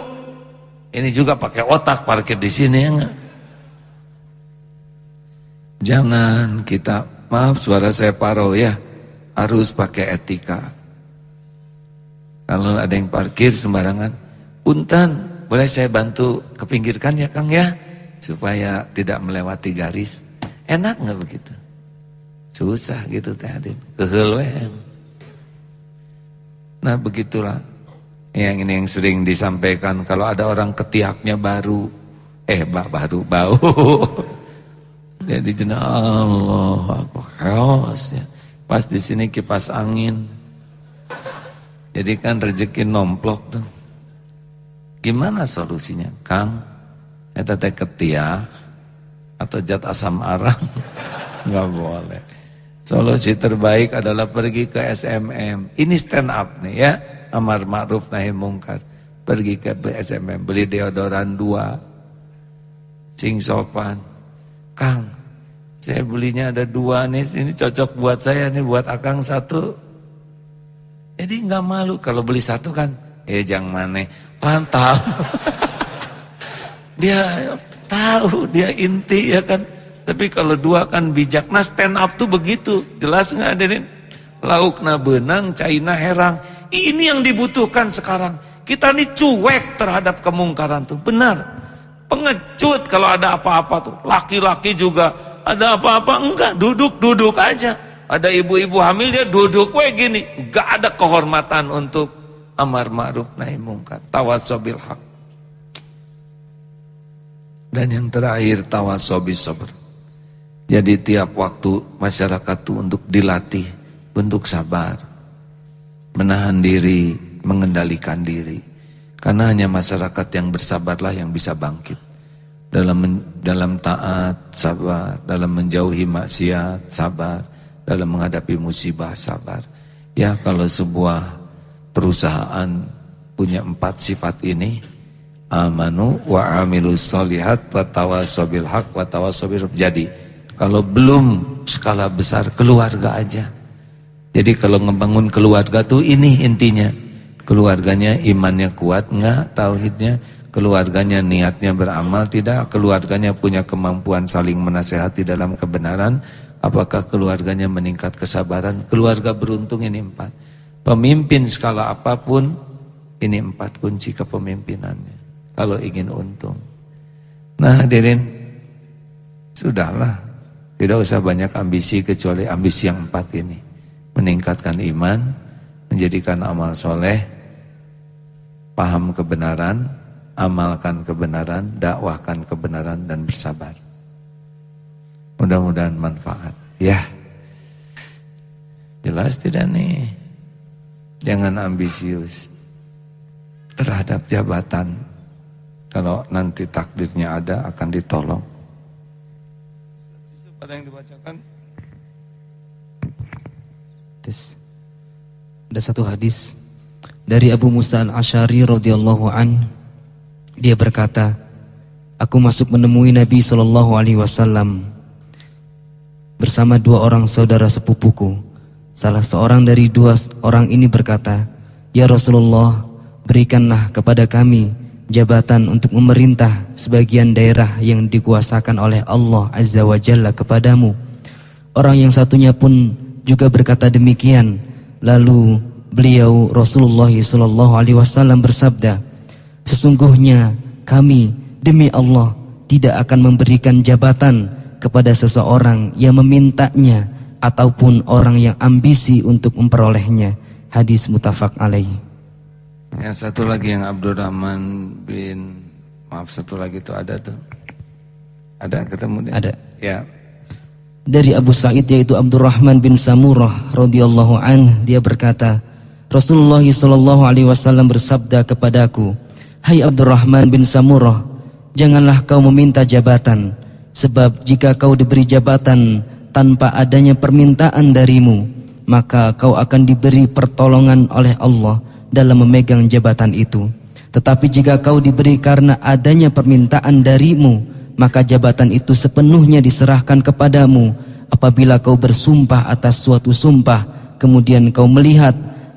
Ini juga pakai otak parkir di sini ya enggak? Jangan kita Maaf suara saya paro ya. Harus pakai etika. Kalau ada yang parkir sembarangan, punten, boleh saya bantu kepinggirkan ya Kang ya? Supaya tidak melewati garis. Enak nggak begitu? Susah gitu Teh Adin. Kehel Nah begitulah. Yang ini yang sering disampaikan kalau ada orang ketiaknya baru eh baru bau Dia di jenah Allah aku chaos ya. Pas di sini kipas angin. Jadi kan rezeki nomplok tuh. Gimana solusinya? Kang, eta teh ketiak atau jat asam arang? Enggak boleh. Solusi terbaik adalah pergi ke SMM. Ini stand up nih ya. Amar ma'ruf nahi mungkar. Pergi ke SMM, beli deodoran dua. Sing sopan. Kang, saya belinya ada dua nih, ini cocok buat saya nih, buat akang satu. Jadi nggak malu kalau beli satu kan, eh jangan mana, pantau. dia tahu, dia inti ya kan. Tapi kalau dua kan bijak. Nah stand up tuh begitu, jelas nggak ada nih. Lauk na benang, caina herang. Ini yang dibutuhkan sekarang. Kita nih cuek terhadap kemungkaran tuh, benar. Pengecut kalau ada apa-apa tuh. Laki-laki juga ada apa-apa? Enggak, duduk-duduk aja. Ada ibu-ibu hamil dia duduk we gini. Enggak ada kehormatan untuk amar ma'ruf nahi mungkar. Tawasobil hak. Dan yang terakhir tawasobil sabr. Jadi tiap waktu masyarakat itu untuk dilatih untuk sabar. Menahan diri, mengendalikan diri. Karena hanya masyarakat yang bersabarlah yang bisa bangkit dalam dalam taat sabar, dalam menjauhi maksiat sabar, dalam menghadapi musibah sabar. Ya kalau sebuah perusahaan punya empat sifat ini, amanu wa amilus solihat wa tawasobil haq wa tawasobil jadi kalau belum skala besar keluarga aja. Jadi kalau ngebangun keluarga tuh ini intinya. Keluarganya imannya kuat enggak, tauhidnya keluarganya niatnya beramal tidak, keluarganya punya kemampuan saling menasehati dalam kebenaran, apakah keluarganya meningkat kesabaran, keluarga beruntung ini empat. Pemimpin skala apa pun, ini empat kunci kepemimpinannya, kalau ingin untung. Nah hadirin, sudahlah, tidak usah banyak ambisi kecuali ambisi yang empat ini. Meningkatkan iman, menjadikan amal soleh, paham kebenaran, amalkan kebenaran, dakwahkan kebenaran dan bersabar. Mudah-mudahan manfaat. Ya. Jelas tidak nih? Jangan ambisius terhadap jabatan. Kalau nanti takdirnya ada akan ditolong. Ada yang dibacakan? Ada satu hadis dari Abu Musa al-Ashari radhiyallahu an dia berkata, Aku masuk menemui Nabi Shallallahu Alaihi Wasallam bersama dua orang saudara sepupuku. Salah seorang dari dua orang ini berkata, Ya Rasulullah, berikanlah kepada kami jabatan untuk memerintah sebagian daerah yang dikuasakan oleh Allah Azza wa Jalla kepadamu. Orang yang satunya pun juga berkata demikian. Lalu beliau Rasulullah Shallallahu Alaihi Wasallam bersabda, Sesungguhnya kami demi Allah tidak akan memberikan jabatan kepada seseorang yang memintanya ataupun orang yang ambisi untuk memperolehnya. Hadis mutafak alaih. Yang satu lagi yang Abdurrahman bin maaf satu lagi itu ada tuh. Ada ketemu dia? Ada. Ya. Dari Abu Sa'id yaitu Abdurrahman bin Samurah radhiyallahu an dia berkata, Rasulullah sallallahu alaihi wasallam bersabda kepadaku, "Hai Abdurrahman bin Samurah, janganlah kau meminta jabatan, sebab jika kau diberi jabatan tanpa adanya permintaan darimu, maka kau akan diberi pertolongan oleh Allah dalam memegang jabatan itu. Tetapi jika kau diberi karena adanya permintaan darimu, maka jabatan itu sepenuhnya diserahkan kepadamu. Apabila kau bersumpah atas suatu sumpah, kemudian kau melihat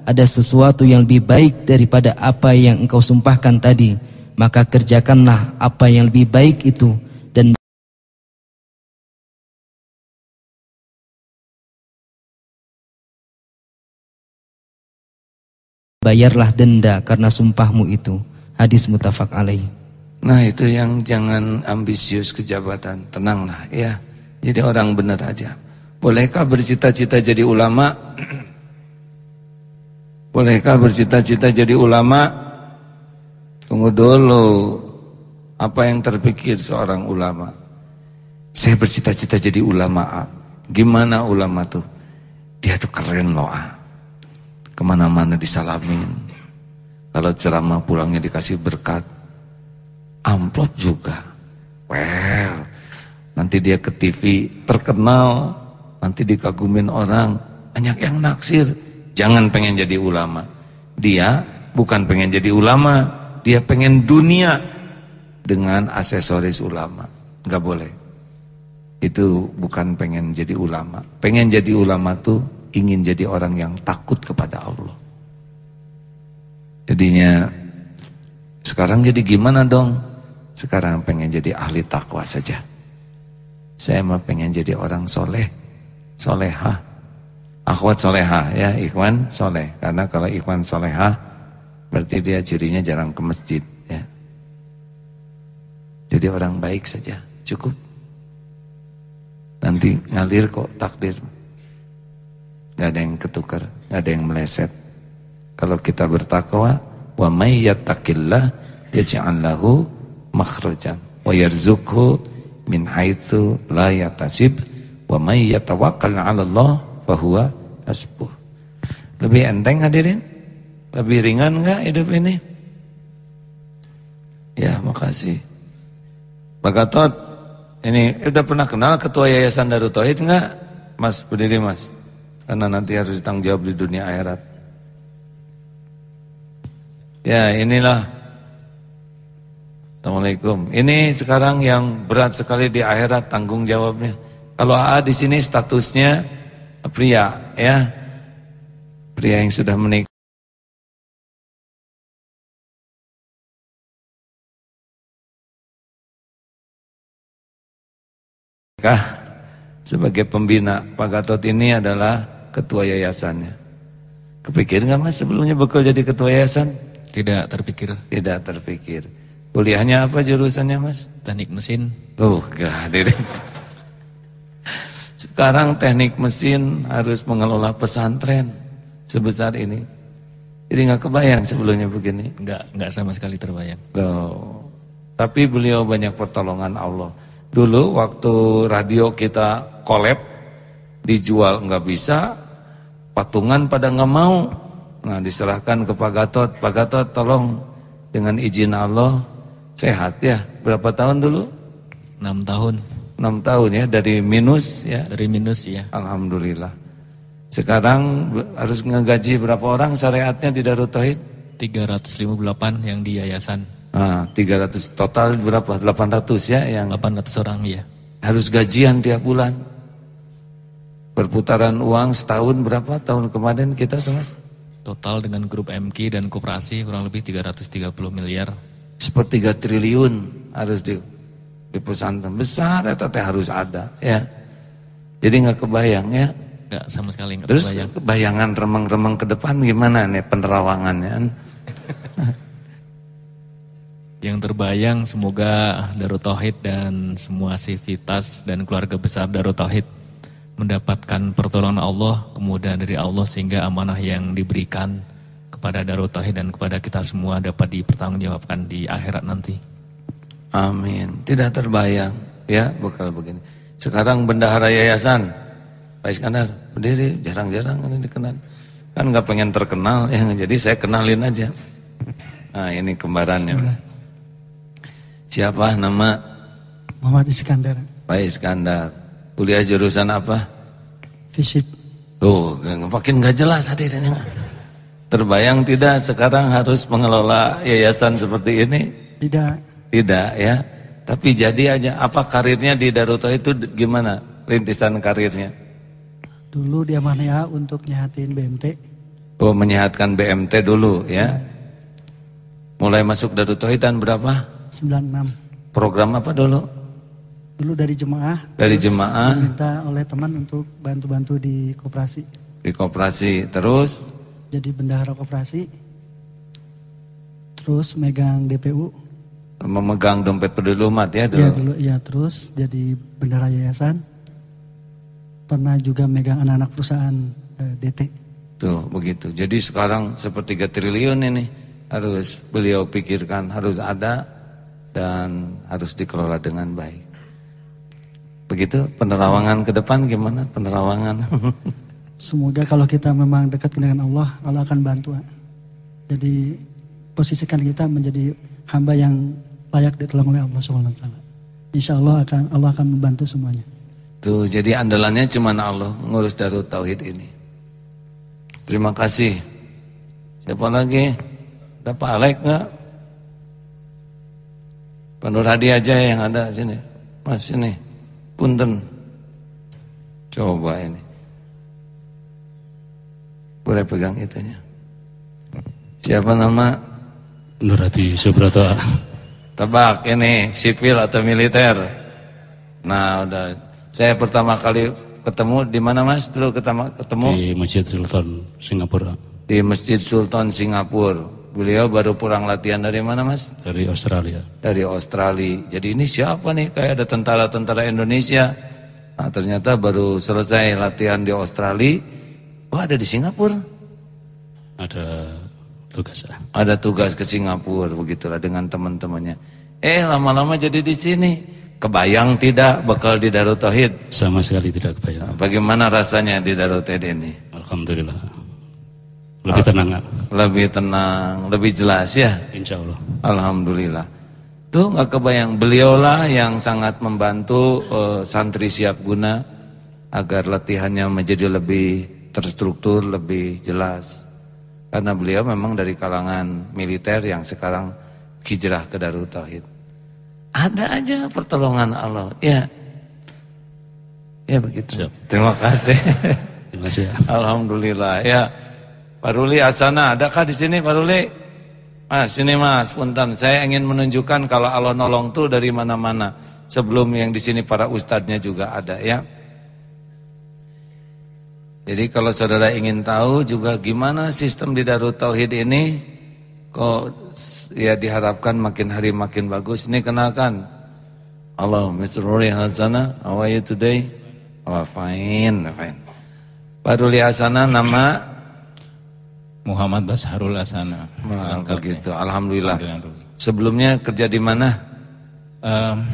ada sesuatu yang lebih baik daripada apa yang engkau sumpahkan tadi, maka kerjakanlah apa yang lebih baik itu bayarlah denda karena sumpahmu itu. Hadis mutafak alaih. Nah itu yang jangan ambisius kejabatan, tenanglah ya. Jadi orang benar aja. Bolehkah bercita-cita jadi ulama? Bolehkah bercita-cita jadi ulama? Tunggu dulu. Apa yang terpikir seorang ulama? Saya bercita-cita jadi ulama. Gimana ulama tuh? Dia tuh keren loh. Ah ke mana-mana disalamin. Kalau ceramah pulangnya dikasih berkat, amplop juga. Well, nanti dia ke TV terkenal, nanti dikagumin orang, banyak yang naksir. Jangan pengen jadi ulama. Dia bukan pengen jadi ulama, dia pengen dunia dengan aksesoris ulama. Gak boleh. Itu bukan pengen jadi ulama. Pengen jadi ulama tuh ingin jadi orang yang takut kepada Allah. Jadinya sekarang jadi gimana dong? Sekarang pengen jadi ahli takwa saja. Saya mah pengen jadi orang soleh, soleha, akhwat soleha ya, ikhwan soleh. Karena kalau ikhwan soleha berarti dia cirinya jarang ke masjid ya. Jadi orang baik saja, cukup. Nanti ngalir kok takdir nggak ada yang ketukar, nggak ada yang meleset. Kalau kita bertakwa, wa may yattaqillah yaj'al lahu makhrajan wa yarzuqhu min haitsu la yatasib wa may yatawakkal 'ala Allah fa huwa hasbuh. Lebih enteng hadirin? Lebih ringan enggak hidup ini? Ya, makasih. Pak Gatot, ini udah pernah kenal ketua Yayasan Darut Tauhid enggak? Mas, berdiri Mas. Karena nanti harus ditanggung jawab di dunia akhirat. Ya inilah Assalamualaikum. Ini sekarang yang berat sekali di akhirat tanggung jawabnya. Kalau AA di sini statusnya pria ya. Pria yang sudah menikah. sebagai pembina Pak Gatot ini adalah ketua yayasannya. Kepikir nggak mas sebelumnya bakal jadi ketua yayasan? Tidak terpikir. Tidak terpikir. Kuliahnya apa jurusannya mas? Teknik mesin. Tuh, hadirin. Sekarang teknik mesin harus mengelola pesantren sebesar ini. Jadi nggak kebayang sebelumnya begini? Nggak, nggak sama sekali terbayang. Tuh. Tapi beliau banyak pertolongan Allah. Dulu waktu radio kita kolab dijual nggak bisa, patungan pada nggak mau. Nah diserahkan ke Pak Gatot. Pak Gatot tolong dengan izin Allah sehat ya. Berapa tahun dulu? 6 tahun. 6 tahun ya dari minus ya. Dari minus ya. Alhamdulillah. Sekarang harus ngegaji berapa orang syariatnya di Darut Tauhid? 358 yang di yayasan. Nah, 300 total berapa? 800 ya yang 800 orang ya. Harus gajian tiap bulan. Perputaran uang setahun berapa tahun kemarin kita tuh mas? Total dengan grup MK dan koperasi kurang lebih 330 miliar. Seperti 3 triliun harus di, di pesantren besar ya teh harus ada ya. Jadi nggak kebayang ya. Nggak sama sekali nggak Terus kebayang. bayangan remang-remang ke depan gimana nih penerawangannya? Yang terbayang semoga Darut Tauhid dan semua sivitas dan keluarga besar Darut Tauhid mendapatkan pertolongan Allah, kemudahan dari Allah sehingga amanah yang diberikan kepada Darut Tauhid dan kepada kita semua dapat dipertanggungjawabkan di akhirat nanti. Amin. Tidak terbayang ya bekal begini. Sekarang bendahara yayasan Pak Iskandar berdiri jarang-jarang ini dikenal. Kan nggak pengen terkenal ya jadi saya kenalin aja. Nah ini kembarannya. Siapa nama? Muhammad Iskandar. Pak Iskandar. Kuliah jurusan apa? Fisip. Tuh, makin gak jelas hadirnya. Terbayang tidak sekarang harus mengelola yayasan seperti ini? Tidak. Tidak ya. Tapi jadi aja. Apa karirnya di Daruto itu gimana? Rintisan karirnya? Dulu dia mana ya untuk nyehatin BMT. Oh, menyehatkan BMT dulu ya. Mulai masuk Daruto Hitan berapa? 96. Program apa dulu? Dulu dari jemaah. Dari jemaah. Diminta oleh teman untuk bantu-bantu di koperasi. Di koperasi. Terus? Jadi bendahara koperasi. Terus megang DPU. Memegang dompet peduli umat ya dulu? Iya dulu, ya terus jadi bendahara yayasan. Pernah juga megang anak-anak perusahaan eh, DT. Tuh begitu. Jadi sekarang sepertiga triliun ini harus beliau pikirkan, harus ada dan harus dikelola dengan baik. Begitu penerawangan ke depan gimana penerawangan? Semoga kalau kita memang dekat dengan Allah, Allah akan bantu. Jadi posisikan kita menjadi hamba yang layak ditolong oleh Allah Subhanahu wa taala. Insya Allah akan Allah akan membantu semuanya. Tuh, jadi andalannya cuma Allah ngurus Darut Tauhid ini. Terima kasih. Siapa lagi? Ada Pak Alek nggak? Pak Nur Hadi aja yang ada sini. Mas sini. Punten. Coba ini. Boleh pegang itunya. Siapa nama? Nurati Subrato. Tebak ini sipil atau militer? Nah, udah. Saya pertama kali ketemu di mana Mas? Dulu ketemu ketemu di Masjid Sultan Singapura. Di Masjid Sultan Singapura. Beliau baru pulang latihan dari mana mas? Dari Australia. Dari Australia. Jadi ini siapa nih? Kayak ada tentara-tentara Indonesia. Nah, ternyata baru selesai latihan di Australia. Oh ada di Singapura? Ada tugas. Ada tugas ke Singapura begitulah dengan teman-temannya. Eh lama-lama jadi di sini. Kebayang tidak bakal di Darut Tauhid? Sama sekali tidak kebayang. Nah, bagaimana rasanya di Darut Tauhid ini? Alhamdulillah. Lebih tenang. Lebih tenang, lebih jelas ya. Insya Allah. Alhamdulillah. Tuh nggak kebayang beliaulah yang sangat membantu uh, santri siap guna agar latihannya menjadi lebih terstruktur, lebih jelas. Karena beliau memang dari kalangan militer yang sekarang hijrah ke Darut Tauhid. Ada aja pertolongan Allah. Ya. Ya begitu. Siap. Terima kasih. Terima kasih. Alhamdulillah ya. Pak Ruli Asana, adakah di sini Pak Ruli? Mas, sini Mas, punten. Saya ingin menunjukkan kalau Allah nolong tuh dari mana-mana. Sebelum yang di sini para ustadznya juga ada ya. Jadi kalau saudara ingin tahu juga gimana sistem di Darut Tauhid ini, kok ya diharapkan makin hari makin bagus. Ini kenalkan. Halo, Mr. Ruli Hasana, how are you today? Oh, fine, fine. Pak Ruli Hasana nama Muhammad Basharul Asana. Nah, begitu. Alhamdulillah. Sebelumnya kerja di mana? Um,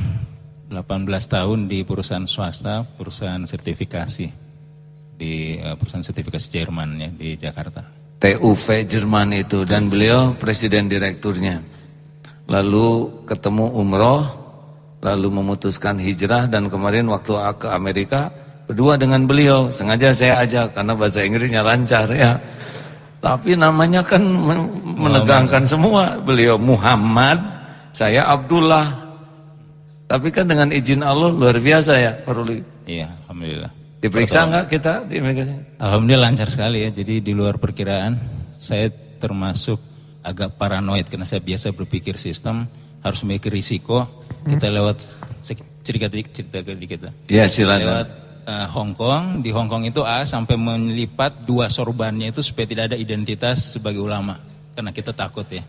18 tahun di perusahaan swasta, perusahaan sertifikasi di uh, perusahaan sertifikasi Jerman ya di Jakarta. TUV Jerman itu dan beliau presiden direkturnya. Lalu ketemu umroh, lalu memutuskan hijrah dan kemarin waktu ke Amerika berdua dengan beliau. Sengaja saya ajak karena bahasa Inggrisnya lancar ya. Tapi namanya kan menegangkan semua. Beliau Muhammad, saya Abdullah. Tapi kan dengan izin Allah luar biasa ya, Pak Ruli. Iya, alhamdulillah. Diperiksa enggak kita di imigrasi? Alhamdulillah lancar sekali ya. Jadi di luar perkiraan saya termasuk agak paranoid karena saya biasa berpikir sistem harus memiliki risiko. Kita lewat cerita cerita kita. Ya silakan. Lewat uh, Hong Kong, di Hong Kong itu A sampai melipat dua sorbannya itu supaya tidak ada identitas sebagai ulama. Karena kita takut ya.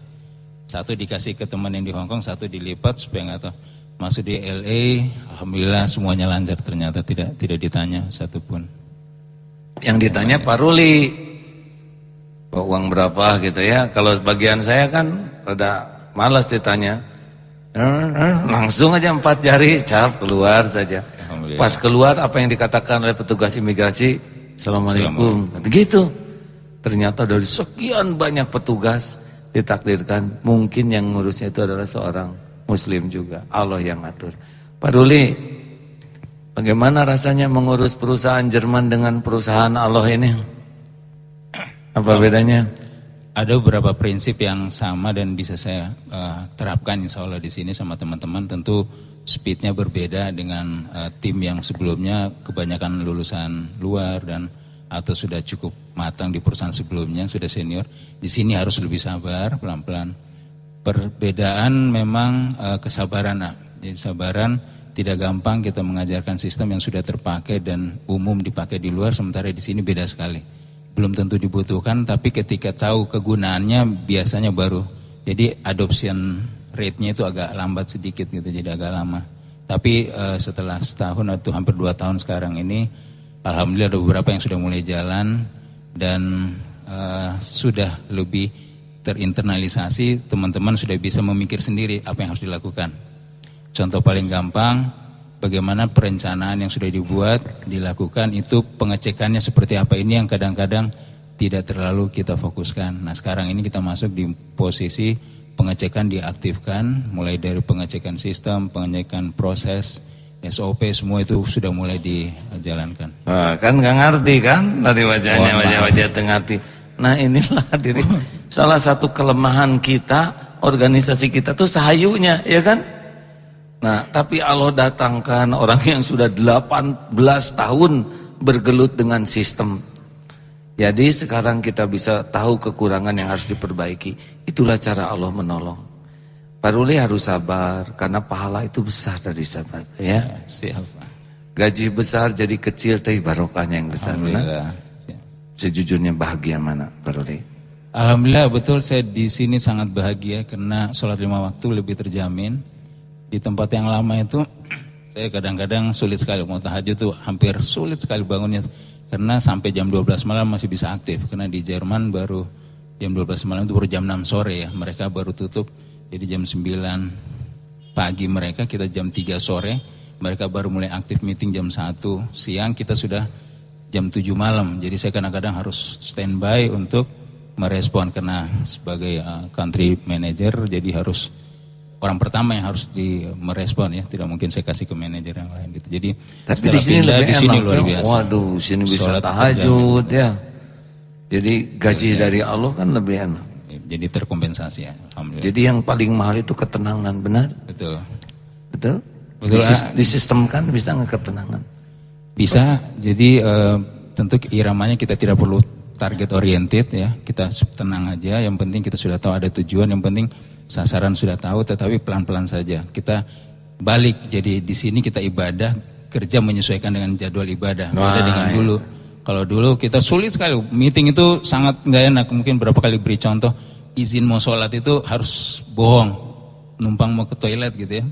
Satu dikasih ke teman yang di Hong Kong, satu dilipat supaya nggak tahu. Masuk di LA, Alhamdulillah semuanya lancar ternyata tidak tidak ditanya satupun. Yang ditanya Pak Ruli, Pak uang berapa gitu ya. Kalau sebagian saya kan rada malas ditanya. Langsung aja empat jari cap keluar saja. Pas keluar apa yang dikatakan oleh petugas imigrasi, Assalamualaikum. Gitu. Ternyata dari sekian banyak petugas ditakdirkan mungkin yang ngurusnya itu adalah seorang muslim juga. Allah yang ngatur. Pak Ruli, bagaimana rasanya mengurus perusahaan Jerman dengan perusahaan Allah ini? Apa bedanya? Ada beberapa prinsip yang sama dan bisa saya eh, terapkan insya Allah di sini sama teman-teman. Tentu speednya berbeda dengan eh, tim yang sebelumnya kebanyakan lulusan luar dan atau sudah cukup matang di perusahaan sebelumnya sudah senior. Di sini harus lebih sabar pelan-pelan. Perbedaan memang eh, kesabaran. Nah. Jadi sabaran tidak gampang kita mengajarkan sistem yang sudah terpakai dan umum dipakai di luar sementara di sini beda sekali belum tentu dibutuhkan tapi ketika tahu kegunaannya biasanya baru jadi adoption rate-nya itu agak lambat sedikit gitu jadi agak lama tapi uh, setelah setahun atau hampir dua tahun sekarang ini alhamdulillah ada beberapa yang sudah mulai jalan dan uh, sudah lebih terinternalisasi teman-teman sudah bisa memikir sendiri apa yang harus dilakukan contoh paling gampang bagaimana perencanaan yang sudah dibuat dilakukan itu pengecekannya seperti apa ini yang kadang-kadang tidak terlalu kita fokuskan. Nah sekarang ini kita masuk di posisi pengecekan diaktifkan mulai dari pengecekan sistem, pengecekan proses, SOP semua itu sudah mulai dijalankan. Nah, kan nggak ngerti kan dari wajahnya wajah-wajah tengerti. Nah inilah diri salah satu kelemahan kita organisasi kita tuh sahayunya ya kan Nah, tapi Allah datangkan orang yang sudah 18 tahun bergelut dengan sistem. Jadi sekarang kita bisa tahu kekurangan yang harus diperbaiki. Itulah cara Allah menolong. Paruli harus sabar karena pahala itu besar dari sabar. Ya. Gaji besar jadi kecil tapi barokahnya yang besar. Nah, sejujurnya bahagia mana Paruli? Alhamdulillah betul. Saya di sini sangat bahagia karena sholat lima waktu lebih terjamin. Di tempat yang lama itu saya kadang-kadang sulit sekali mau tahajud tuh. Hampir sulit sekali bangunnya. Karena sampai jam 12 malam masih bisa aktif. Karena di Jerman baru jam 12 malam itu baru jam 6 sore ya. Mereka baru tutup. Jadi jam 9 pagi mereka kita jam 3 sore. Mereka baru mulai aktif meeting jam 1 siang. Kita sudah jam 7 malam. Jadi saya kadang-kadang harus standby untuk merespon karena sebagai uh, country manager jadi harus orang pertama yang harus di merespon ya. Tidak mungkin saya kasih ke manajer yang lain gitu. Jadi tapi di sini pindah, lebih di sini luar ya. biasa. Waduh sini bisa Sholat tahajud ya. Jadi gaji ya. dari Allah kan lebih enak. Jadi terkompensasi ya alhamdulillah. Jadi yang paling mahal itu ketenangan benar? Betul. Betul? Betul di, ah. di sistem kan bisa nggak ketenangan bisa jadi uh, tentu iramanya kita tidak perlu target oriented ya kita tenang aja yang penting kita sudah tahu ada tujuan yang penting sasaran sudah tahu tetapi pelan-pelan saja. Kita balik jadi di sini kita ibadah kerja menyesuaikan dengan jadwal ibadah. Beda dengan iya. dulu. Kalau dulu kita sulit sekali meeting itu sangat nggak enak. Mungkin berapa kali beri contoh izin mau sholat itu harus bohong, numpang mau ke toilet gitu ya.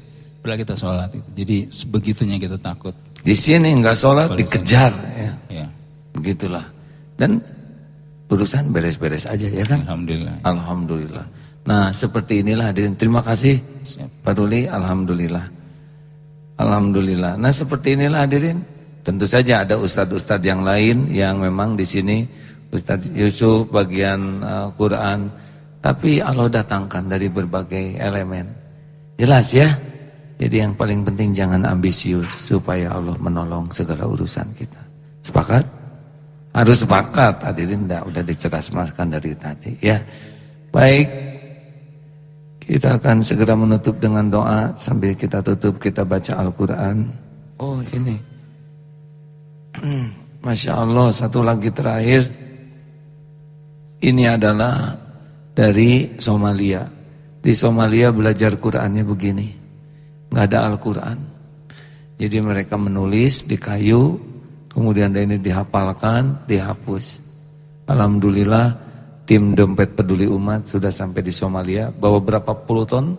Bila kita sholat itu. Jadi sebegitunya kita takut. Di sini nggak sholat dikejar ya. ya. Begitulah. Dan urusan beres-beres aja ya kan? Alhamdulillah. Alhamdulillah. Nah seperti inilah hadirin. Terima kasih Pak Ruli. Alhamdulillah. Alhamdulillah. Nah seperti inilah hadirin. Tentu saja ada ustadz-ustadz yang lain yang memang di sini Ustadz Yusuf bagian uh, Quran. Tapi Allah datangkan dari berbagai elemen. Jelas ya. Jadi yang paling penting jangan ambisius supaya Allah menolong segala urusan kita. Sepakat? Harus sepakat hadirin. Udah, udah diceraskan dari tadi ya. Baik. Kita akan segera menutup dengan doa sambil kita tutup kita baca Al-Quran. Oh ini. Masya Allah satu lagi terakhir. Ini adalah dari Somalia. Di Somalia belajar Qurannya begini. Nggak ada Al-Quran. Jadi mereka menulis di kayu. Kemudian ini dihafalkan, dihapus. Alhamdulillah tim dompet peduli umat sudah sampai di Somalia bawa berapa puluh ton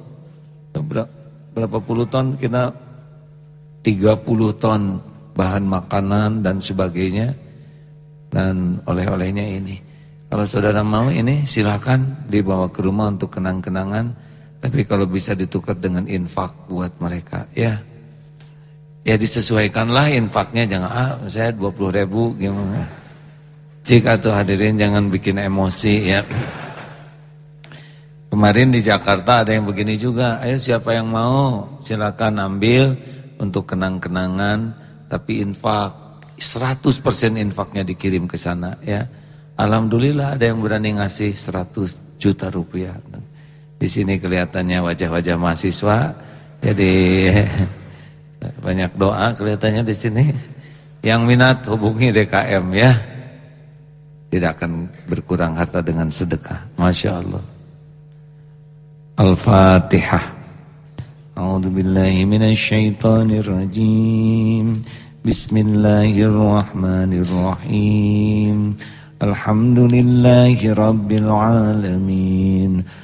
berapa, puluh ton kita 30 ton bahan makanan dan sebagainya dan oleh-olehnya ini. Kalau saudara mau ini silakan dibawa ke rumah untuk kenang-kenangan. Tapi kalau bisa ditukar dengan infak buat mereka ya. Ya disesuaikanlah infaknya jangan ah saya 20 ribu gimana. Jika tuh hadirin jangan bikin emosi ya. Kemarin di Jakarta ada yang begini juga. Ayo siapa yang mau silakan ambil untuk kenang-kenangan tapi infak 100% infaknya dikirim ke sana ya. Alhamdulillah ada yang berani ngasih 100 juta rupiah. Di sini kelihatannya wajah-wajah mahasiswa. Jadi banyak doa kelihatannya di sini. Yang minat hubungi DKM ya. Tidak akan berkurang harta dengan sedekah. Masya Allah. Al-Fatihah. A'udzu billahi minasyaitonir rajim. Bismillahirrahmanirrahim. Alhamdulillahirabbil alamin.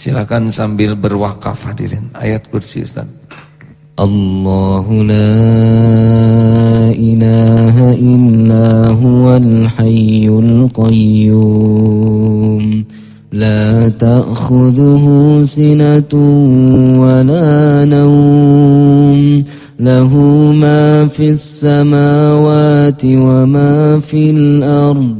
Silakan sambil berwakaf hadirin. Ayat kursi Ustaz. Allahu la ilaha illa huwal hayyul qayyum. La ta'khudhuhu sinatun wa la nawm. Lahu ma fis samawati wa ma fil ardh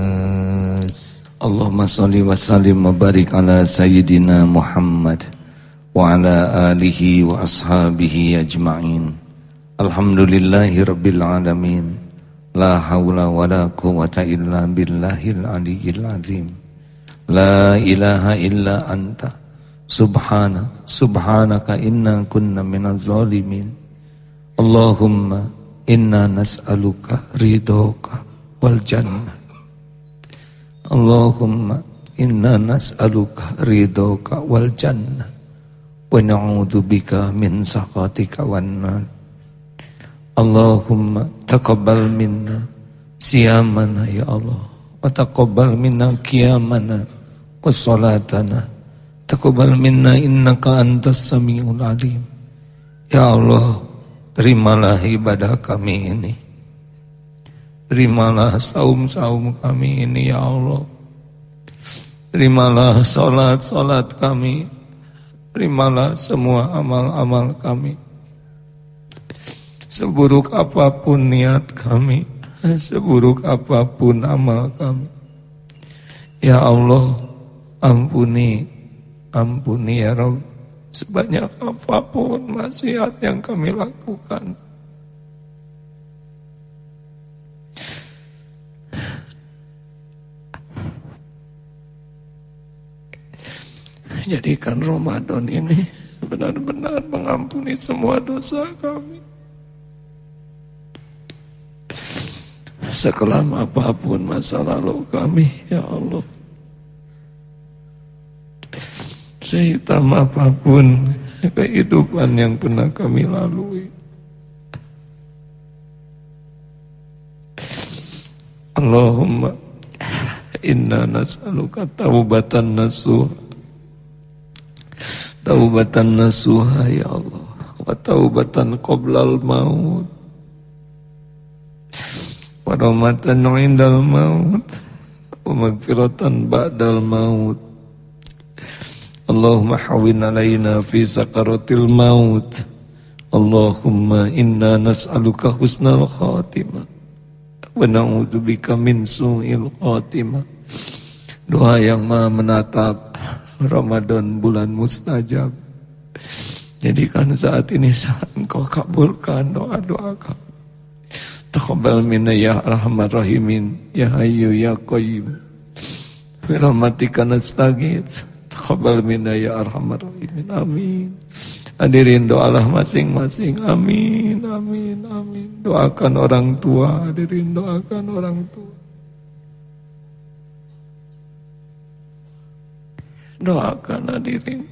Allahumma salli wa sallim wa barik ala sayyidina Muhammad wa ala alihi wa ashabihi ajma'in. Alhamdulillahi rabbil alamin. La hawla wa la quwata illa billahil aliyyil azim. La ilaha illa anta subhanak subhanaka inna kunna minaz zalimin. Allahumma inna nas'aluka ridhoka wal jannah Allahumma inna nas'aluka ridhoka wal jannah wa na'udzubika min sakhatika wan nar. Allahumma taqabbal minna siyamana ya Allah wa taqabbal minna qiyamana wa salatana. Taqabbal minna innaka antas samiul alim. Ya Allah terimalah ibadah kami ini. Terimalah saum-saum kami ini ya Allah. Terimalah salat-salat kami. Terimalah semua amal-amal kami. Seburuk apa pun niat kami Seburuk apa pun amal kami. Ya Allah Ampuni Ampuni ya Rabb. Sebanyak apa pun maksiat yang kami lakukan Jadikan Ramadan ini benar-benar mengampuni semua dosa kami. Sekelam apa pun masa lalu kami, ya Allah. Sehitam apa pun kehidupan yang pernah kami lalui. Allahumma inna nas'aluka taubatan nasuha taubatan nasuha ya Allah. Wa taubatan qoblal maut. Wa rahmatan indal maut. Wa magfiratan ba'dal maut. Allahumma hawin alaina fi sakaratil maut. Allahumma inna nas'aluka husnal khatimah. Wa na'udzubika min su'il khatimah. Doa yang maha menatap Ramadan bulan mustajab. Jadikan saat ini saat engkau kabulkan doa-doa kami. Taqabbal minna ya arhamar rahimin ya hayyu ya qayyum. Bi rahmatika nastaghits. Taqabbal minna ya arhamar rahimin. Amin. Hadirin doalah masing-masing. Amin, amin, amin. Doakan orang tua, hadirin doakan orang tua. Doakan hadirin.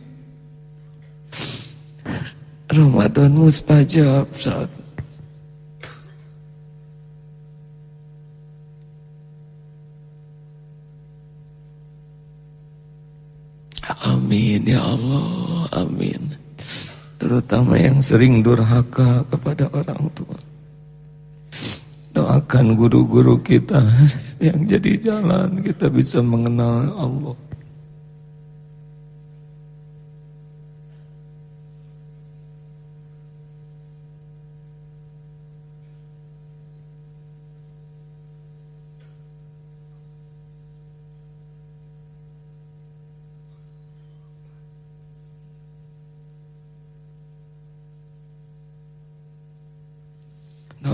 Ramadan mustajab saat Amin ya Allah, amin. Terutama yang sering durhaka kepada orang tua. Doakan guru-guru kita yang jadi jalan kita bisa mengenal Allah.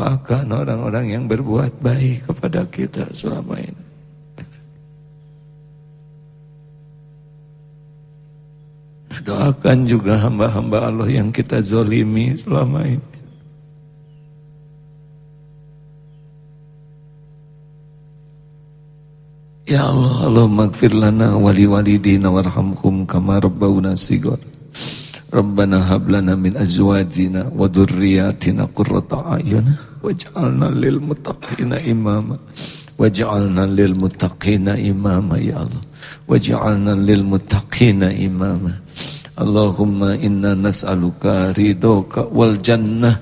Doakan orang-orang yang berbuat baik kepada kita selama ini. Doakan juga hamba-hamba Allah yang kita zolimi selama ini. Ya Allah, Allah magfir lana wali walidina warhamhum kama rabbawna sigar. Rabbana hab lana min azwajina wa dhurriyyatina qurrata a'yun waj'alna lil muttaqina imama. Waj'alna lil muttaqina imama ya Allah. Waj'alna lil muttaqina imama. Allahumma inna nas'aluka ridhoka wal jannah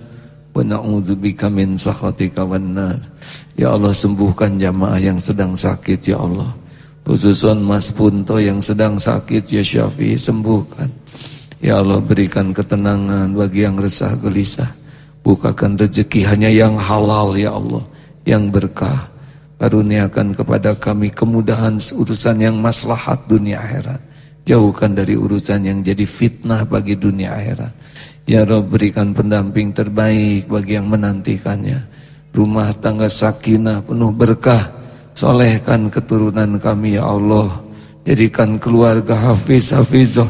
wa na'udzubika min sakhatika wan nar. Ya Allah sembuhkan jamaah yang sedang sakit ya Allah. Khususon Mas Punto yang sedang sakit ya Syafi sembuhkan. Ya Allah berikan ketenangan bagi yang resah gelisah. Bukakan rezeki hanya yang halal ya Allah. Yang berkah. Karuniakan kepada kami kemudahan urusan yang maslahat dunia akhirat. Jauhkan dari urusan yang jadi fitnah bagi dunia akhirat. Ya Rob berikan pendamping terbaik bagi yang menantikannya. Rumah tangga sakinah penuh berkah. Solehkan keturunan kami ya Allah. Jadikan keluarga hafiz hafizah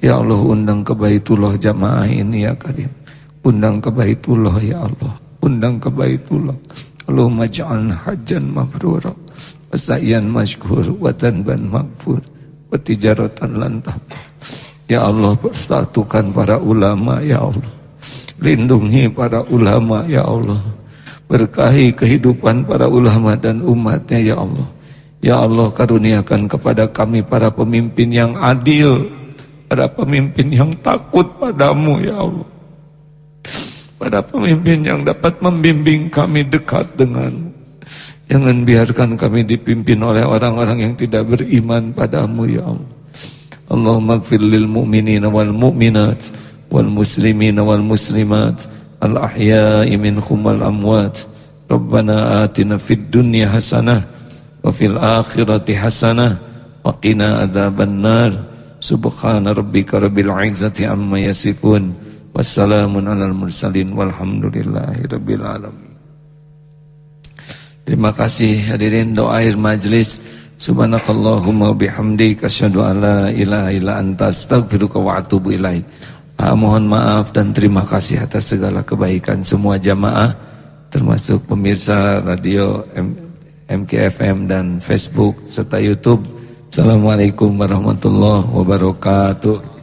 Ya Allah undang ke Baitullah jamaah ini ya Karim. Undang ke Baitullah ya Allah. Undang ke Baitullah. Allahumma ja'alna hajjan mabrura. Wasa'yan mashkur wa tanban maghfur. Wa tijaratan lantah. Ya Allah persatukan para ulama ya Allah. Lindungi para ulama ya Allah. Berkahi kehidupan para ulama dan umatnya ya Allah. Ya Allah karuniakan kepada kami para pemimpin yang adil. Para pemimpin yang takut padamu ya Allah. Para pemimpin yang dapat membimbing kami dekat denganmu. Jangan biarkan kami dipimpin oleh orang-orang yang tidak beriman padamu ya Allah. Allahumma gfir lil mu'minina wal mu'minat wal muslimina wal muslimat al ahya'i minhum wal amwat Rabbana atina fid dunya hasanah wa fil akhirati hasanah wa qina adzaban nar subhana rabbika rabbil izzati amma yasifun wassalamun alal mursalin walhamdulillahi rabbil alamin Terima kasih hadirin doa akhir majlis Subhanakallahumma bihamdik asyhadu an la ilaha illa anta astaghfiruka wa atubu ilaik. Ah, mohon maaf dan terima kasih atas segala kebaikan semua jamaah termasuk pemirsa radio M MKFM dan Facebook serta YouTube. Assalamualaikum warahmatullahi wabarakatuh.